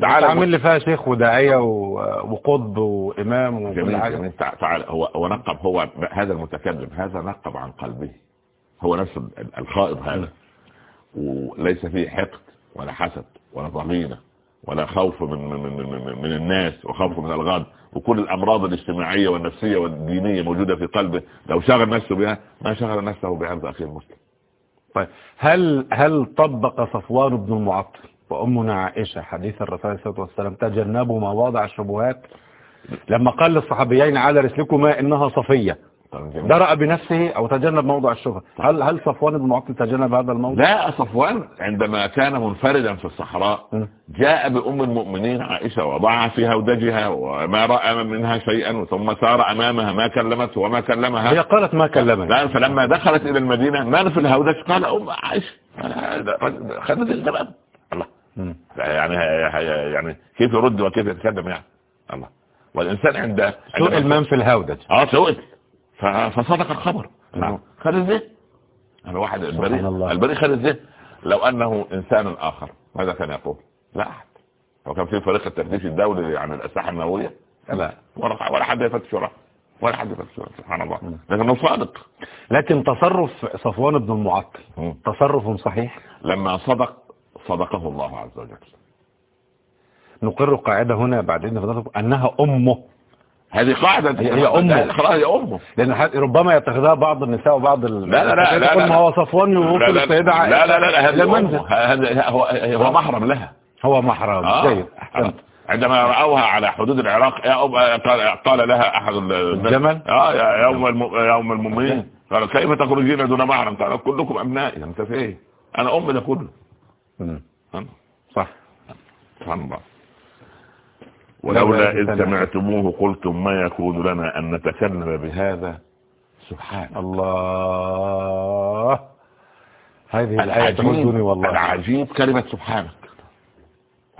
تعال عامل لي فيها شيخ وداعية و- وقطب وإمام وكل حاجة. جميل. هو هو نقب هو هذا المتكلم هذا نقب عن قلبه. هو نفس ال- الخائض هذا. وليس فيه حقد ولا حسد ولا ضغينة ولا خوف من من, من, من, من الناس وخوف من الغد. وكل الأمراض الاجتماعية والنفسية والدينية موجودة في قلبه. لو شغل نفسه بها ما شغل نفسه بعرض أخيه المسلم. طيب. هل هل طبق صفوان بن المعطل؟ وأمنا عائشة حديث الرسول صلى الله عليه وسلم تجنبوا مواضع الشبهات لما قال للصحابيين على رسلكما إنها صفية. درأ بنفسه أو تجنب موضع الشبهة هل هل صفوان بن المعطل تجنب هذا الموضع؟ لا صفوان عندما كان منفردا في الصحراء. جاء بأم المؤمنين عائشة وضعها في هودجها وما رأى منها شيئا ثم سار أمامها ما كلمته وما كلمها هي قالت ما كلمني لا فلما دخلت إلى المدينة من في الهودج قال أم عائشة خدت الكلام. يعني يعني كيف يرد وكيف يتكلم يعني. الله. والإنسان عند سئل من في الهودج. آه ف- فصدق الخبر. نعم. خد الذهن. أنا واحد البريء. البريء خد الذهن. لو أنه إنسان آخر ماذا كان يقول؟ لا أحد. لو كان في فريق التفتيش الدولي عن الأسلحة النووية. لا. ولا ولا حد يفتش وراه. ولا حد يفتش وراه. سبحان الله. لكنه صادق. لكن تصرف صفوان بن المعطل. تصرف صحيح؟ لما صدق صدقه الله عز وجل. نقر قاعدة هنا بعد إذن أنها أمه. هذه قاعدة. هي- هي أمه. لا، خلاص هي أمه. لأن ربما يتخذها بعض النساء وبعض ال... لا لا لا لا لا. ما هو صفوان لا لا السيدة لا عائشة لا لا, لا هذه أمه. هو هو محرم لها. هو محرم. آه. جيد. أحسنت. عندما رأوها على حدود العراق قال, لها أحد ال- الجمل؟ يا يوم الم... أم المؤمنين. قال كيف تخرجين دون محرم؟ قال كلكم أبنائي. أنت في إيه؟ أنا أم ده كله. صح. سبحان الله. ولولا إذ سمعت- سمعتموه قلتم ما يكون لنا أن نتكلم بهذا؟ سبحان الله. هذه الآية العجيب والله. العجيب كلمة سبحانك.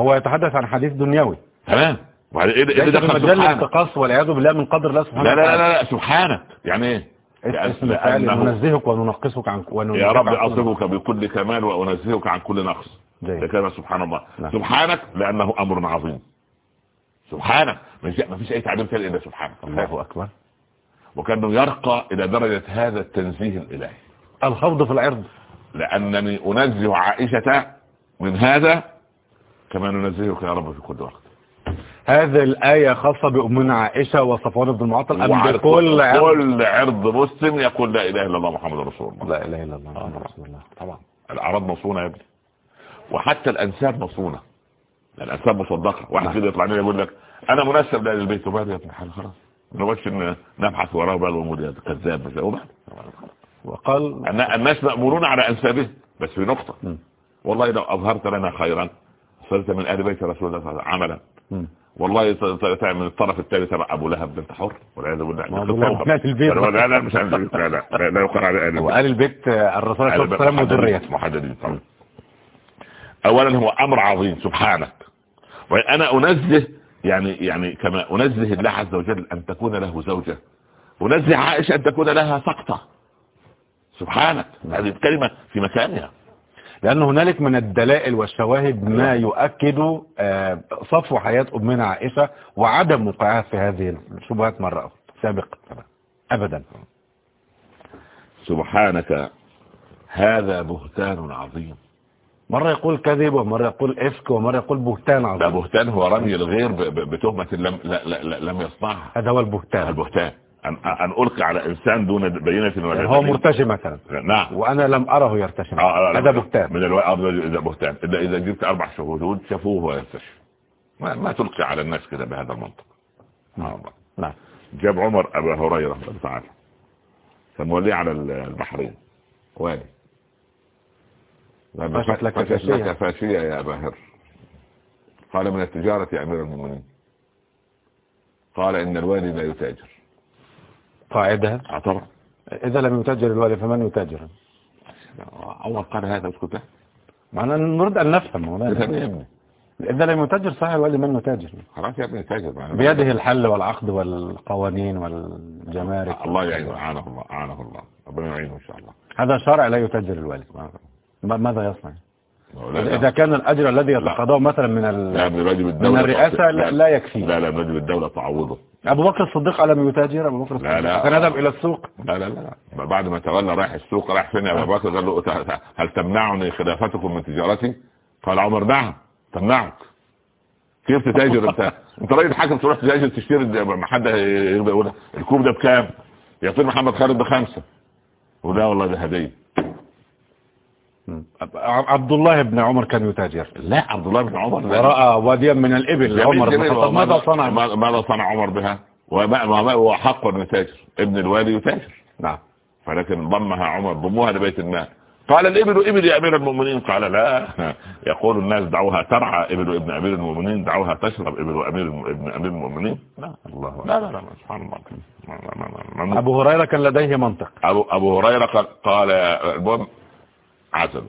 هو يتحدث عن حديث دنيوي. تمام. وبعدين إيه إيه ليس في دخل سبحانك؟ الانتقاص والعياذ بالله من قدر الله سبحانه لا لا لا. لا سبحانك. يعني إيه؟ اسم فعل لأنه- ننزهك وننقصك عن يا رب أصفك بكل كمال وأنزهك عن كل نقص. ده كلمة سبحان الله. نعم. سبحانك لأنه أمر عظيم. سبحانك. ما فيش أي تعبير تاني إلا سبحانك. الله أكبر. وكأنه يرقى إلى درجة هذا التنزيه الإلهي. الخوض في العرض. لأنني أنزه عائشة من هذا كما ننزهك يا رب في كل وقت. هذه الآية خاصة بأمنا عائشة وصفوان بن المعطل أم بكل عرض؟ كل عرض مسلم يقول لا إله إلا الله محمد رسول الله. لا إله إلا الله محمد رسول الله. طبعا. الأعراض مصونة يا ابني. وحتى الأنساب مصونة. الأنساب مصدقة. واحد نعم. كده يطلع لنا يقول لك أنا منسب لأهل البيت. وبعد يا ابن الحلال خلاص. ما إن نبحث وراه بقى الأمور كذاب وبعد. وقال الن- الناس مأمورون على أنسابهم بس في نقطة. والله لو أظهرت لنا خيرا صرت من أهل بيت رسول الله صلى الله عليه وسلم عملا. والله تعمل الطرف الثاني تبع أبو لهب ده انت حر والعياذ بالله في البيت. لا لا مش لا لا لا, يقال على أهل وقال البيت الرسول عليه الصلاة والسلام وذريته. محددين طبعا. اولا هو أمر عظيم سبحانك. وأنا أنزه يعني يعني كما أنزه الله عز وجل أن تكون له زوجة. أنزه عائشة أن تكون لها سقطة. سبحانك. هذه الكلمة في مكانها. لأن هنالك من الدلائل والشواهد ما يؤكد آه، صفو حياة أمنا عائشة وعدم وقوعها في هذه الشبهات مرة أخرى سابقا أبدا. سبحانك هذا بهتان عظيم. مرة يقول كذب ومرة يقول إفك ومرة يقول بهتان ده عظيم بهتان هو رمي الغير بتهمة لم, لا لا لا لم يصنعها. هذا هو البهتان. البهتان. أن, أن ألقي على إنسان دون بينة ولا يعني هو. مرتشي مثلا. نعم. وأنا لم أره يرتشي آه، لا، هذا بهتان. من الوقت إذا بهتان. إذا إذا جبت أربع شهود شافوه ويرتشي ما, ما تلقي على الناس كده بهذا المنطق. آه. نعم. جاب عمر أبا هريرة رضي الله عنه. كان موليه على البحرين. والي لما فشت لك فاشية. فاشية يا أبا هر قال من التجارة يا أمير المؤمنين. قال إن الوالي لا يتاجر. قاعدة. آه طبعا. إذا لم يتاجر الوالي فمن يتاجر؟ عمر قال هذا أسكت. له. معنا نريد أن نفهم ابني إذا لم يتاجر صحيح الوالي من يتاجر؟ خلاص يا ابني تاجر معنا. بيده الحل والعقد والقوانين والجمارك. الله يعينه. أعانه الله أعانه الله. ربنا يعينه إن شاء الله. هذا شرع لا يتاجر الوالي ما- ماذا يصنع؟ إذا كان الأجر الذي يتقاضاه مثلا من من الرئاسة لا, لا يكفي. لا لا واجب الدولة تعوضه. أبو بكر الصديق ألم يتاجر أبو بكر لا، الصديق لا. كان يذهب إلى السوق. لا لا لا. لا. بعد ما تولى رايح السوق رايح فين يا أبو بكر؟ قال له "ت- هل تمنعني خلافتكم من تجارتي؟ قال عمر نعم تمنعك. كيف تتاجر؟ أنت [laughs] أنت راجل حاكم تروح تتاجر تشتري ما حد يقول الكوب ده بكام؟ يعطيه محمد خالد بخمسة. ولا والله ده هدية. عبد الله بن عمر كان يتاجر. لا عبد الله بن عمر. ورأى واديا من الإبل. عمر بن ماذا صنع؟ ماذا صنع عمر بها؟ وما ما هو حق ان يتاجر. ابن الوالي يتاجر. نعم. ولكن ضمها عمر ضموها لبيت المال. قال الإبل إبل يا أمير المؤمنين. قال لا. [laughs] يقول الناس دعوها ترعى. إبل ابن أمير المؤمنين دعوها تشرب. إبل امير ابن أمير المؤمنين. لا الله لا لا, لا سبحان الله. أبو هريرة كان لديه منطق. ابو أبو هريرة قال قال المهم عزل.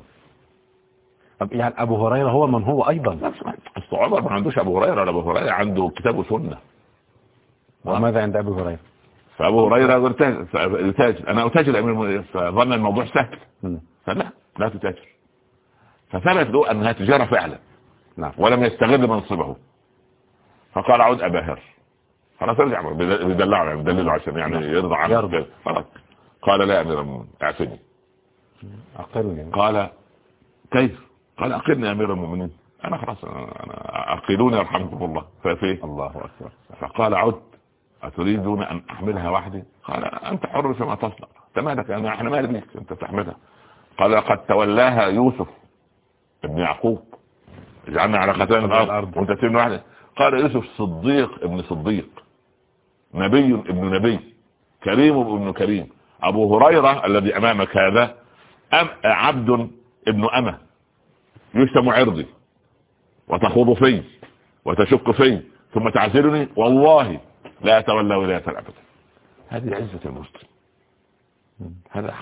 طب يعني أبو هريرة هو من هو أيضا. اصل عمر ما عندوش أبو هريرة. ولا أبو هريرة عنده كتاب وسنة. وماذا عند أبو هريرة؟ فأبو هريرة يرتاج- يتاجر أنا أتاجر امير المؤمنين فظن الموضوع سهل. فلا لا تتاجر. فثبت له أنها تجارة فعلا. نعم. ولم يستغل منصبه. فقال عود أبا هر. خلاص ارجع. بيدلعه يعني بيدلله عشان يعني يرضى عنه. خلاص. قال لا يا أمير المؤمنين أقلني قال كيف؟ قال اقلني يا أمير المؤمنين. أنا خلاص أنا- اقلوني يرحمكم الله. ففي؟ الله أكبر. فقال عد. أتريدون أن أحملها وحدي؟ قال أنت حر فيما تصنع. أنت مالك؟ أنا إحنا مالك بيك. أنت تحملها. قال قد تولاها يوسف ابن يعقوب. اجعلنا على خزائن الأرض. وأنت تبني واحدة قال يوسف صديق ابن صديق. نبي ابن نبي. كريم ابن كريم. أبو هريرة الذي أمامك هذا. أم عبد ابن أمة يشتم عرضي وتخوض في وتشك في ثم تعزلني؟ والله لا يتولى ولاية أبدا هذه عزة المسلم. هذا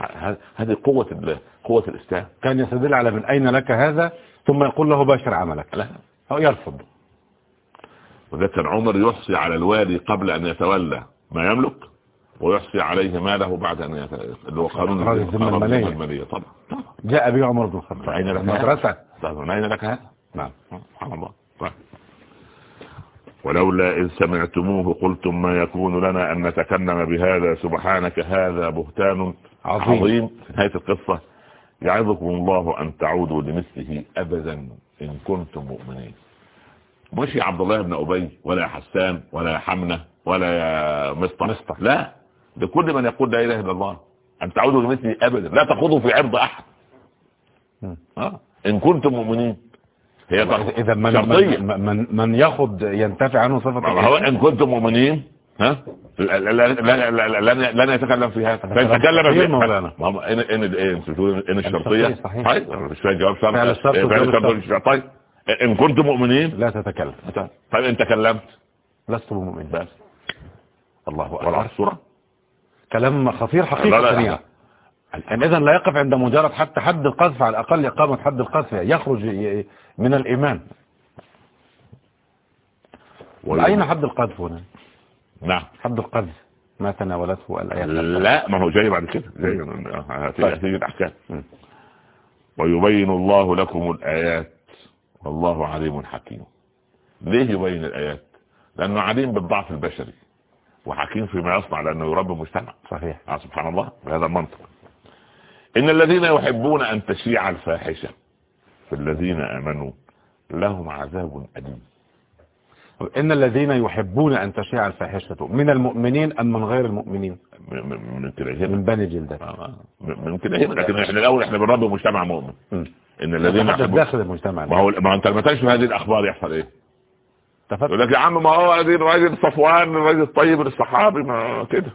هذه قوة ال- قوة الإسلام. كان يستدل على من أين لك هذا ثم يقول له باشر عملك. لا. أو يرفض. وذلك كان عمر يحصي على الوالي قبل أن يتولى ما يملك؟ ويحصي عليه ماله بعد أن يتولى اللي هو قانون الذمة قانون المالية. طبعا جاء به عمر بن الخطاب. أين لك طبعا من أين لك هذا. نعم. سبحان الله. طيب. ولولا إذ سمعتموه قلتم ما يكون لنا أن نتكلم بهذا. سبحانك هذا بهتان عظيم. عظيم. في نهاية القصة. يعظكم الله أن تعودوا لمثله أبدا إن كنتم مؤمنين. مش يا عبد الله بن أبي ولا حسان ولا حمنة ولا مصطح مصطح. لا. لكل من يقول لا إله إلا الله. أن تعودوا لمثله أبدا. لا تخوضوا في عرض مم. آه. إن كنتم مؤمنين. هي إذا من, شرطية. من, من, من ياخذ ينتفع عنه ما هو إن كنتم مؤمنين ها؟ لا- لا- لا- لا- لا- لن يتكلم في هذا. فيتكلم في مولانا. ان ان ان الشرطية. طيب مش فاهم جواب فعل الشرط إيه،. طيب إن كنتم مؤمنين؟ لا تتكلم. طيب إن تكلمت؟ لست بمؤمن بس. الله ولا أكبر. الصورة كلام خطير لا، حقيقة لا. سريعة يعني إذا لا يقف عند مجرد حتى حد القذف على الأقل إقامة حد القذف يخرج ي- من الإيمان. أين حد القذف هنا؟ نعم. حد القذف ما تناولته الآيات لا ما هو جاي بعد كده. جاي هتيجي طيب. هتيجي الأحكام. م. ويبين الله لكم الآيات. والله عليم حكيم. ليه يبين الآيات؟ لأنه عليم بالضعف البشري. وحكيم فيما يصنع لأنه يربي مجتمع. صحيح. آه سبحان الله. بهذا المنطق. إن الذين يحبون أن تشيع الفاحشة في الذين آمنوا لهم عذاب أليم. إن الذين يحبون أن تشيع الفاحشة من المؤمنين أم من غير المؤمنين؟ من- من من بني جلدة. آه، آه. من هنا لكن إحنا الأول إحنا بنربي مجتمع مؤمن. إن الذين يحبون داخل المجتمع. ما هو ما أنت لما تنشر هذه الأخبار يحصل إيه؟ تفضل يقول لك يا عم ما هو الراجل صفوان الراجل الطيب الصحابي ما كده.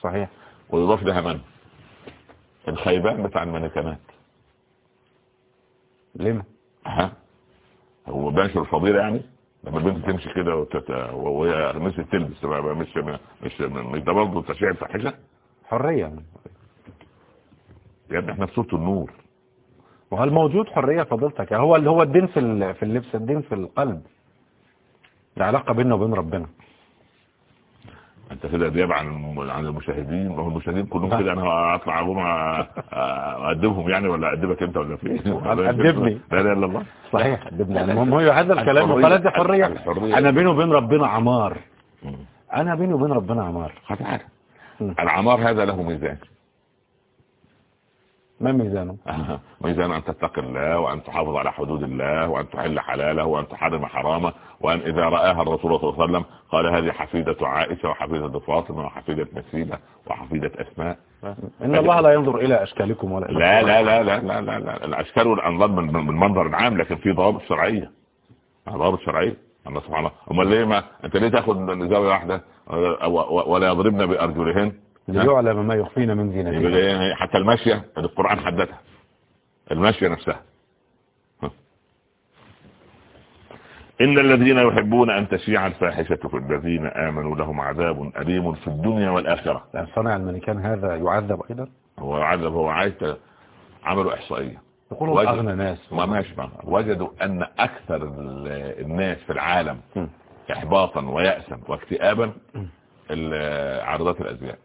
صحيح. ويضاف لها من؟ الخيبان بتاع المانيكانات لما ها هو بنشر الفضيلة يعني؟ لما البنت تمشي كده وتت... وهي مش تلبس مش مش مش ده برضه تشريع الفاحشة؟ حرية. يا ابني إحنا في سوره النور. وهل موجود حرية فضيلتك؟ هو اللي هو الدين في ال- في اللبس الدين في القلب. ده علاقة بيننا وبين ربنا. أنت كده دياب عن عن المشاهدين ما هو المشاهدين كلهم كده أنا هطلع أقوم أقدمهم يعني ولا أقدمك أنت ولا في [laughs] قدمني. لا لا إلا الله. صحيح قدمنا المهم هو هذا الكلام وقالت دي حرية. الحرية. أنا بيني وبين ربنا عمار. أنا بيني وبين ربنا عمار. خلاص. العمار هذا له ميزان. ما ميزانه؟ آه. ميزان أن تتقي الله وأن تحافظ على حدود الله وأن تحل حلاله وأن تحرم حرامه وأن إذا رآها الرسول صلى الله عليه وسلم قال هذه حفيدة عائشة وحفيدة فاطمة وحفيدة مسيلة وحفيدة أسماء. إن الله لا ينظر إلى أشكالكم ولا إلى لا لا لا لا لا لا, لا. الأشكال والأنظار من من المنظر العام لكن في ضوابط شرعية. ضوابط شرعية. الله. سبحانه أمال ليه ما أنت ليه تاخد من زاوية واحدة و- ولا يضربن بأرجلهن؟ ليعلم ما يخفين من زينتهم إيه؟ حتى المشية القرآن حددها المشية نفسها ها. إن الذين يحبون أن تشيع الفاحشة في الذين آمنوا لهم عذاب أليم في الدنيا والآخرة لأن صانع المانيكان هذا يعذب أيضا هو عذب هو عايز عملوا إحصائية يقول هو وجد- أغنى ناس ما ماشي بقى. وجدوا أن أكثر ال- الناس في العالم. إحباطا ويأسا واكتئابا عارضات الأزياء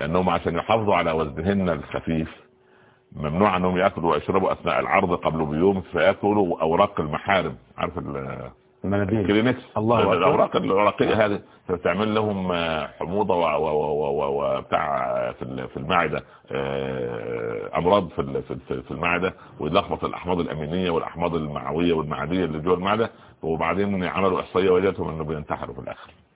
لأنهم عشان يحافظوا على وزنهن الخفيف ممنوع أنهم يأكلوا ويشربوا أثناء العرض قبل بيوم فيأكلوا أوراق المحارم عارف ال- المناديل الكلينكس الله أكبر. الأوراق الورقية هذه تعمل لهم حموضة و- و- و- و- وبتاع في ال- في المعدة آه، أمراض في في ال- في المعدة ويلخبط الأحماض الأمينية والأحماض المعوية والمعدية اللي جوه المعدة وبعدين عملوا إحصائية وجدتهم إنه بينتحروا في. نعم،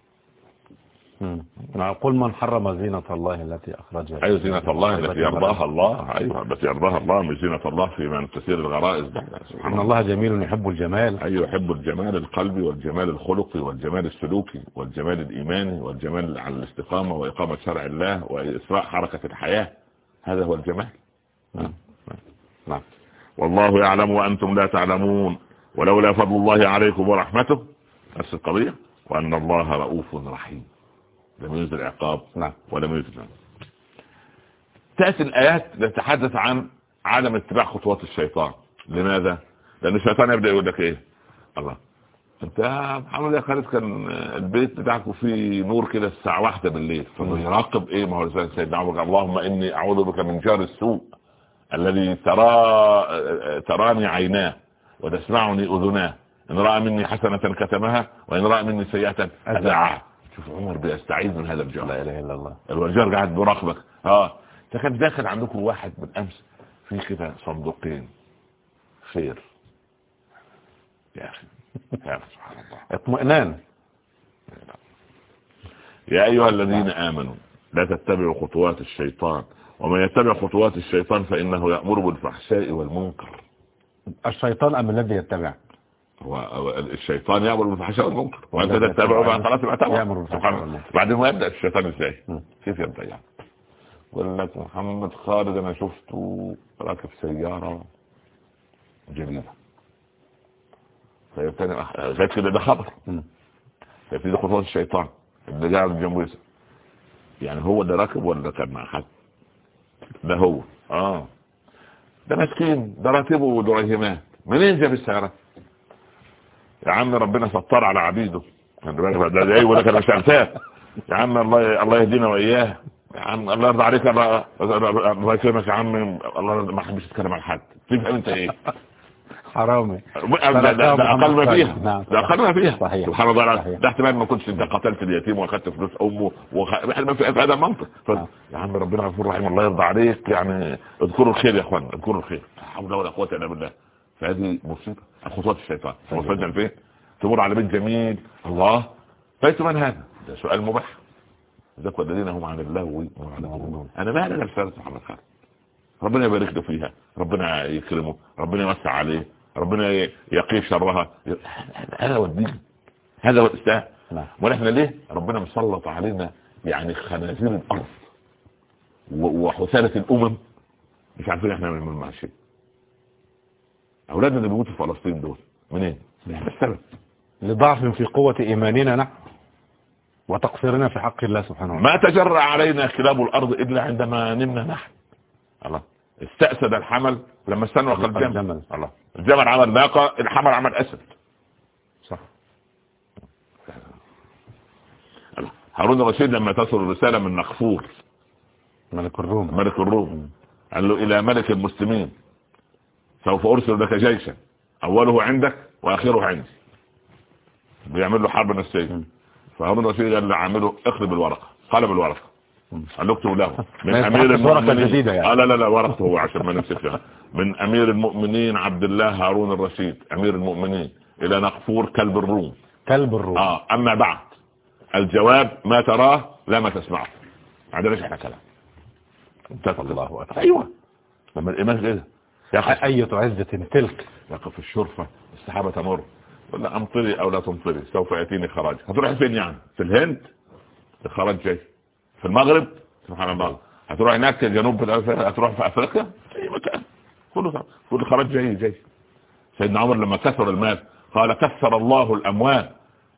قل من حرم زينة الله التي أخرجها أي زينة الله التي يرضاها الله. أيوة التي يرضاها الله مش زينة الله في من تسير الغرائز. سبحان الله جميل يحب الجمال. أيوة يحب الجمال القلبي والجمال الخلقي والجمال السلوكي والجمال الإيماني والجمال على الاستقامة وإقامة شرع الله وإسراء حركة الحياة. هذا هو الجمال. نعم. نعم. والله يعلم وأنتم لا تعلمون. ولولا فضل الله عليكم ورحمته نفس القضية وأن الله رؤوف رحيم. لم ينزل عقاب. نعم ولم ينزل. تأتي الآيات تتحدث عن عدم اتباع خطوات الشيطان. لماذا؟ لأن الشيطان يبدأ يقول لك إيه؟ الله. أنت محمد يا خالد كان البيت بتاعكم فيه نور كده الساعة واحدة بالليل. فيراقب إيه؟ ما هو زي سيدنا عمر اللهم إني أعوذ بك من جار السوء الذي ترى تراني عيناه وتسمعني أذناه. إن رأى مني حسنة كتمها وإن رأى مني سيئة اذاعها شوف عمر بيستعيذ من هذا الجار. لا إله إلا الله. الوجار قاعد بيراقبك آه كان داخل عندكم واحد من أمس في كده صندوقين. خير. يا أخي. يا سبحان الله. اطمئنان. يا أيها الذين آمنوا لا تتبعوا خطوات الشيطان. ومن يتبع خطوات الشيطان فإنه يأمر بالفحشاء والمنكر. الشيطان أم الذي يتبع؟ هو هو الشيطان يأمر بالفحشاء والمنكر. وأنت يتبع بعد خلاص يبقى. والمنكر. بعدين ما يبدأ الشيطان إزاي. كيف يبدأ يعني؟ يقول لك محمد خالد أنا شفته راكب سيارة جميلة فيبتدي غير كده ده خبر. فيبتدي خطوات الشيطان. اللي قاعد جنبه يسأل. يعني هو ده راكب ولا كان مع حد؟ ده هو. آه. ده مسكين ده راتبه ودريهمات منين جاب السيارة؟ يا عم ربنا ستار على عبيده. ده ده ولا كان مش عارفاه يا عم الله الله يهدينا وإياه. يا عم الله يرضى عليك الله الله يكرمك يا عم. الله ما حبش تتكلم عن حد. تفهم أنت إيه؟ حرامي. ده, ده, ده أقل ما فيها. نعم. ده أقل ما فيها. صحيح. سبحان الله. ده احتمال ما كنتش انت قتلت اليتيم واخدت فلوس أمه وخ... إحنا ما في هذا المنطق. ف... نعم. يا عم ربنا غفور رحيم الله يرضى عليك. يعني اذكروا الخير يا إخوان اذكروا الخير. لا حول ولا قوة إلا بالله. فهذه مصيبه خطوات الشيطان. صحيح. وصلنا لفين تمر على بيت جميل. الله. بيت من هذا؟ ده سؤال مباح. ذاك والذين هم عن اللهو معرضون أنا ما أنا رساله محمد خالد ربنا يبارك له فيها. ربنا يكرمه. ربنا يوسع عليه. ربنا يقيه شرها. هذا هو الدين. هذا هو الإسلام. نعم. ونحن ليه؟ ربنا مسلط علينا يعني خنازير الأرض و- وحثالة الأمم. مش عارفين إحنا نعمل مع شيء أولادنا اللي بيموتوا في فلسطين دول منين؟ إحنا السبب. لضعف في قوة إيماننا نحن وتقصيرنا في حق الله سبحانه وتعالى. ما تجرأ علينا كلاب الأرض إلا عندما نمنا نحن. الله. استأسد الحمل لما استنوا اخر الجمل. الله. الجمل عمل ناقة الحمل عمل اسد صح. الله. هارون الرشيد لما تصل الرسالة من نقفور ملك الروم. ملك الروم. قال له إلى ملك المسلمين. سوف أرسل لك جيشا. أوله عندك وآخره عندي. بيعمل له حرب نفسية. فهارون الرشيد قال له عامله اقلب الورقة. قلب الورقة. قال له. اكتب [laughs] له من ورقة المؤمنين جديدة يعني. آه لا لا لا ورقته هو عشان ما نمسكها من أمير المؤمنين عبد الله هارون الرشيد أمير المؤمنين إلى نقفور كلب الروم. كلب الروم. آه أما بعد الجواب ما تراه لا ما تسمعه. عندناش إحنا كلام. انتهت الله أكبر. أيوه. لما الامام كده يقف أية عزة تلك؟ يقف في الشرفة السحابة تمر. يقول لا أمطري أو لا تمطري سوف يأتيني خراج. هتروح فين يعني؟ في الهند؟ الخراج جاي. في المغرب؟ سبحان الله. هتروح هناك في جنوب هتروح في أفريقيا؟ أي مكان. كله. كل الخراج جاي جاي. سيدنا عمر لما كثر المال قال كثر الله الأموال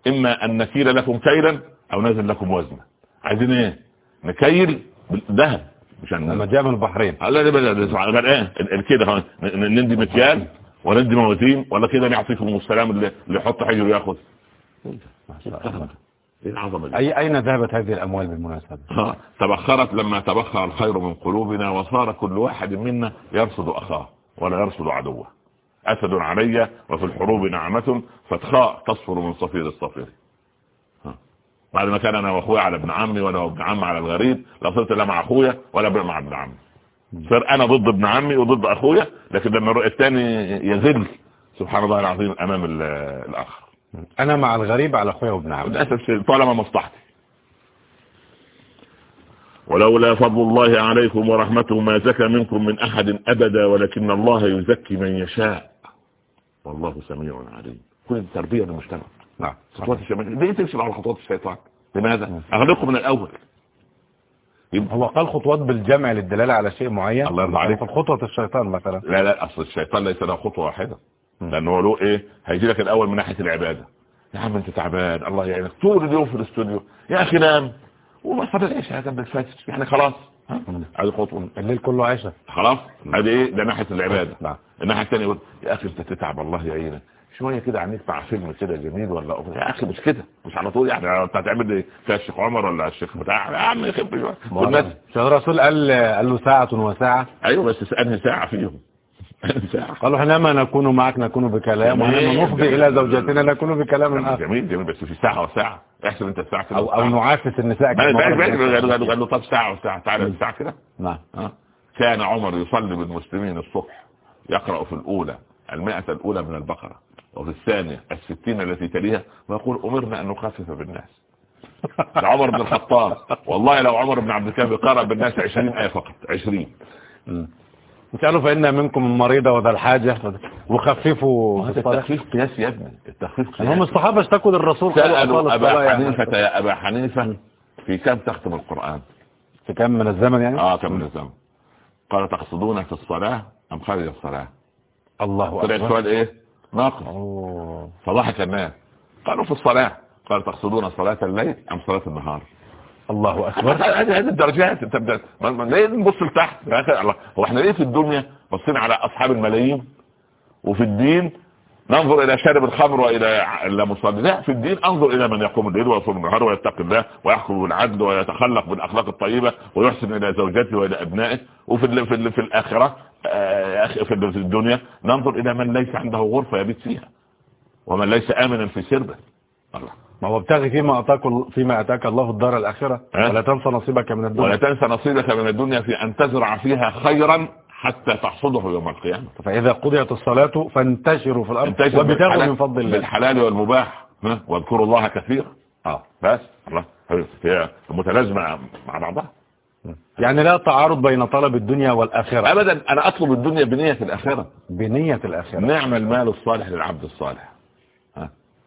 إما أن نكيل لكم كيلا أو نزل لكم وزنا. عايزين إيه؟ نكيل بالذهب. مشان لما جاء من البحرين. لا لا لا إيه؟ كده ندي مكيال ولا ندي موازين ولا كده نعطيكم السلام اللي يحط حجر وياخذ. العظمة دي؟ أي أين ذهبت هذه الأموال بالمناسبة؟ ها، تبخرت لما تبخر الخير من قلوبنا وصار كل واحد منا يرصد أخاه ولا يرصد عدوه. أسد علي وفي الحروب نعمة فتخاء تصفر من صفير الصفير. بعد ما كان أنا واخويا على ابن عمي وأنا وابن عمي على الغريب لا صرت لا مع أخويا ولا مع ابن عمي. صار أنا ضد ابن عمي وضد أخويا لكن لما الثاني يذل سبحان الله العظيم أمام ال- الآخر. أنا مع الغريب على أخويا وابن عمي. للأسف شيء طالما مصلحتي. ولولا فضل الله عليكم ورحمته ما زكى منكم من أحد أبدا ولكن الله يزكي من يشاء. والله سميع عليم. كل التربية للمجتمع نعم خطوات الشيطان. ليه تمشي على خطوات الشيطان؟ لماذا؟ أغلقكم من الأول. هو قال خطوات بالجمع للدلالة على شيء معين؟ الله يرضى عليك. خطوة الشيطان مثلا. لا لا أصل الشيطان ليس له خطوة واحدة. لأنه هو له إيه؟ هيجي لك الأول من ناحية العبادة. يا عم أنت تعبان الله يعينك. طول اليوم في الاستوديو. يا أخي نام. وما فضل العشاء جنب الفجر. يعني خلاص. ها؟ هذه خطوة. الليل كله عشاء خلاص؟ هذه إيه؟ ده ناحية العبادة. نعم. الناحية الثانية يقول يا أخي أنت تتعب الله يعينك. شوية كده مع فيلم كده جميل ولا. يا أخي مش كده مش على طول يعني أنت هتعمل إيه فيها الشيخ عمر ولا الشيخ بتاع؟ يا عم يخف شوية شيخ الرسول قال قال له ساعة وساعة. أيوه بس أنهي ساعة فيهم؟ قالوا حينما نكون معك نكون بكلام. وحينما نفضي إلى زوجاتنا نكون بكلام. آخر جميل جميل بس في ساعة وساعة. احسب أنت الساعة كده. أو أو نعافس النساء ما كما قال له طب ساعة وساعة. تعالى الساعة كده. نعم؟ كان عمر يصلي بالمسلمين الصبح يقرأ في الأولى المئة الأولى من البقرة. وفي الثانية الستين التي تليها ويقول أمرنا أن نخفف بالناس. عمر بن الخطاب. والله لو عمر بن عبد الكافي قرأ بالناس عشرين آية فقط عشرين. قالوا فإن منكم المريضة وذا الحاجة وخففوا التخفيف قياس يا ابني. التخفيف يعني هم قياس الصحابة اشتكوا للرسول سألوا أبا. حنيفة يا أبا حنيفة في كم تختم القرآن؟ في كم من الزمن يعني؟ آه كم من الزمن. قال تقصدون في الصلاة أم خارج الصلاة؟ الله طلع أكبر. السؤال إيه؟ ناقص. فضحك الناس قالوا في الصلاة. قال تقصدون صلاة الليل أم صلاة النهار؟ الله أكبر. هذه هذه الدرجات. أنت بد- ما- ما- ليه نبص لتحت. هو إحنا ليه في الدنيا بصين على أصحاب الملايين وفي الدين ننظر إلى شارب الخمر وإلى إلى مصلي لا في الدين أنظر إلى من يقوم الليل ويصوم النهار ويتقي الله ويحكم بالعدل ويتخلق بالأخلاق الطيبة ويحسن إلى زوجته وإلى أبنائه. وفي ال في, ال في الآخرة آه، في ال- في الدنيا ننظر إلى من ليس عنده غرفة يبيت فيها ومن ليس آمنا في سربه. الله. ما هو ابتغي فيما أتاك فيما أتاك الله الدار الآخرة. أه؟ ولا تنسى نصيبك من ولا الدنيا تنسى نصيبك من الدنيا في أن تزرع فيها خيرا حتى تحصده يوم القيامة. فإذا قضيت الصلاة فانتشروا في الأرض انتشر وابتغوا بالحلال- من فضل الله. بالحلال والمباح؟ واذكروا الله كثيرا. آه. بس الله. هي متلازمة مع بعضها. يعني لا تعارض بين طلب الدنيا والآخرة. ابدا أنا أطلب الدنيا بنية الآخرة. بنية الآخرة. نعم المال الصالح للعبد الصالح؟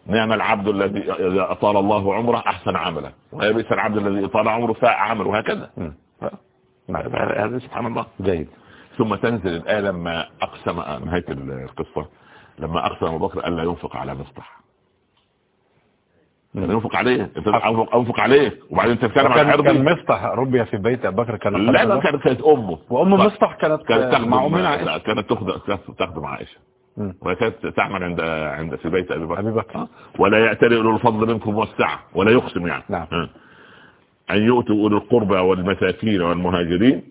نعم العبد الذي إذا أطال الله عمره أحسن عمله ويبئس العبد الذي أطال عمره ساء عمله. وهكذا؟ نعم. هذا سبحان الله. جيد. ثم تنزل الآية لما أقسم نهاية القصة لما أقسم أبو بكر ألا ينفق على مصطح ينفق عليه أنت أنفق, أنفق عليه. وبعدين تتكلم عن كان كان مصطح ربي في بيت أبي بكر كان لا لا كانت كانت أمه. وأم مصطح كانت كانت تخدم مع عائشة. كانت تخدم مم. وهي كانت تعمل عند عند في بيت أبي بكر. أبي بكر. آه. ولا يأتري أولو الفضل منكم والسعة ولا يقسم يعني. نعم. آه. أن يؤتوا أولي القربى والمساكين والمهاجرين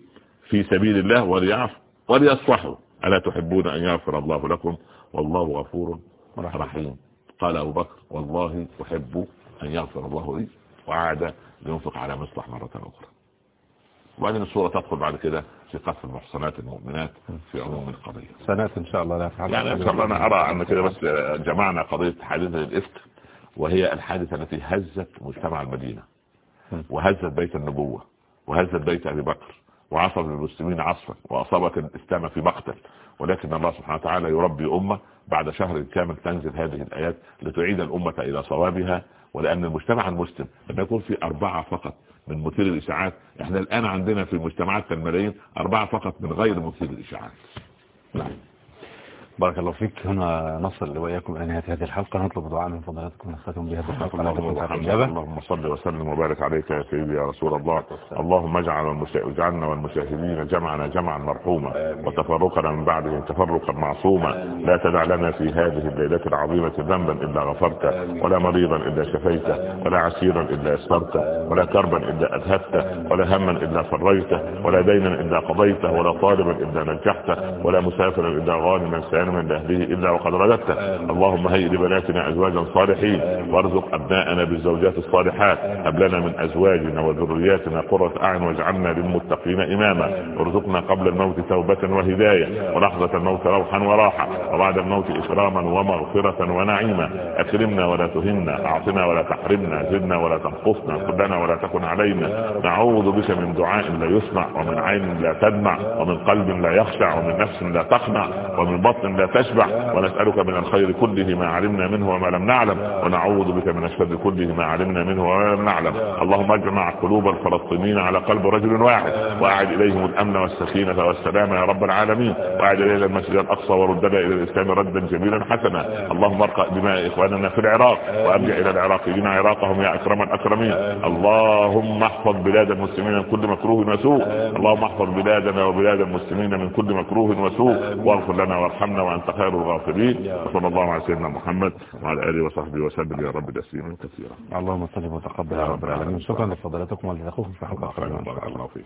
في سبيل الله وليعفوا وليصفحوا. ألا تحبون أن يغفر الله لكم؟ والله غفور رحيم. قال أبو بكر والله أحب أن يغفر الله لي. وعاد لينفق على مصلح مرة أخرى. وبعدين الصورة تدخل بعد كده في قصف المحصنات المؤمنات في عموم القضية. سنوات إن شاء الله لا يعني إن شاء الله أنا أرى أن كده بس جمعنا قضية حادثه الافك وهي الحادثة التي هزت مجتمع المدينة. وهزت بيت النبوة وهزت بيت أبي بكر. وعصر المسلمين عصفا واصابت الإسلام في مقتل. ولكن الله سبحانه وتعالى يربي أمة بعد شهر كامل تنزل هذه الآيات لتعيد الأمة إلى صوابها. ولأن المجتمع المسلم لما يكون في أربعة فقط من مثير الإشاعات. إحنا الآن عندنا في مجتمعات الملايين أربعة فقط من غير مثير الإشاعات. نعم. بارك الله فيك. هنا نصل وإياكم إلى نهاية هذه الحلقة. نطلب دعاء من فضلاتكم بهذه الحلقة. على اللهم صل وسلم وبارك عليك يا سيدي يا رسول الله. اللهم اجعل اجعلنا والمشاهدين جمعنا جمعا مرحوما. وتفرقنا من بعده تفرقا معصوما. لا تدع لنا في هذه الليلة العظيمة ذنبا إلا غفرته ولا مريضا إلا شفيته ولا عسيرا إلا يسرته ولا كربا إلا أذهبته ولا هما إلا فريته ولا دينا إلا قضيته ولا طالبا إلا نجحته ولا مسافرا إلا غانما سالما لأهله إلا وقد رددته اللهم هيئ لبناتنا أزواجا صالحين. وارزق أبناءنا بالزوجات الصالحات. هب لنا من أزواجنا وذرياتنا قرة أعين واجعلنا للمتقين إماما. ارزقنا قبل الموت توبة وهداية. ولحظة الموت روحا وراحة. وبعد الموت إكراما ومغفرة ونعيما. أكرمنا ولا تهنا. أعطنا ولا تحرمنا. زدنا ولا تنقصنا. كلنا ولا تكن علينا. نعوذ بك من دعاء لا يسمع. ومن عين لا تدمع. ومن قلب لا يخشع. ومن نفس لا تخنع ومن بطن لا تشبع ونسألك من الخير كله ما علمنا منه وما لم نعلم ونعوذ بك من الشر كله ما علمنا منه وما لم نعلم. اللهم اجمع قلوب الفلسطينيين على قلب رجل واحد وأعد إليهم الأمن والسكينة والسلام يا رب العالمين. وأعد إلينا المسجد الأقصى وردنا إلى الإسلام ردا جميلا حسنا. اللهم ارقى دماء إخواننا في العراق وأبدع إلى العراقيين عراقهم يا أكرم الأكرمين. اللهم احفظ بلاد المسلمين من كل مكروه وسوء. اللهم احفظ بلادنا وبلاد المسلمين من كل مكروه وسوء. واغفر لنا وارحمنا وانت خير الغافرين وصلى الله على سيدنا محمد وعلى آله وصحبه وسلم يا رب تسليما كثيرا. اللهم صل وتقبل يا رب العالمين. شكرا لفضلاتكم ولتخوكم في حلقة أخرى. بارك الله. فيك.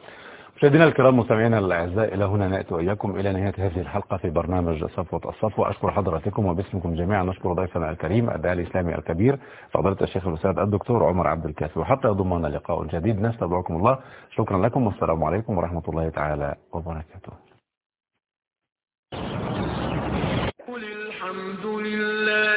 مشاهدينا الكرام مستمعينا الأعزاء إلى هنا نأتي وإياكم إلى نهاية هذه الحلقة في برنامج صفوة الصفوه أشكر حضراتكم وباسمكم جميعا. نشكر ضيفنا الكريم الداعي الإسلامي الكبير فضيلة الشيخ الأستاذ الدكتور عمر عبد الكافي. وحتى يضمنا لقاء جديد. نستودعكم الله. شكرا لكم والسلام عليكم ورحمة الله تعالى وبركاته.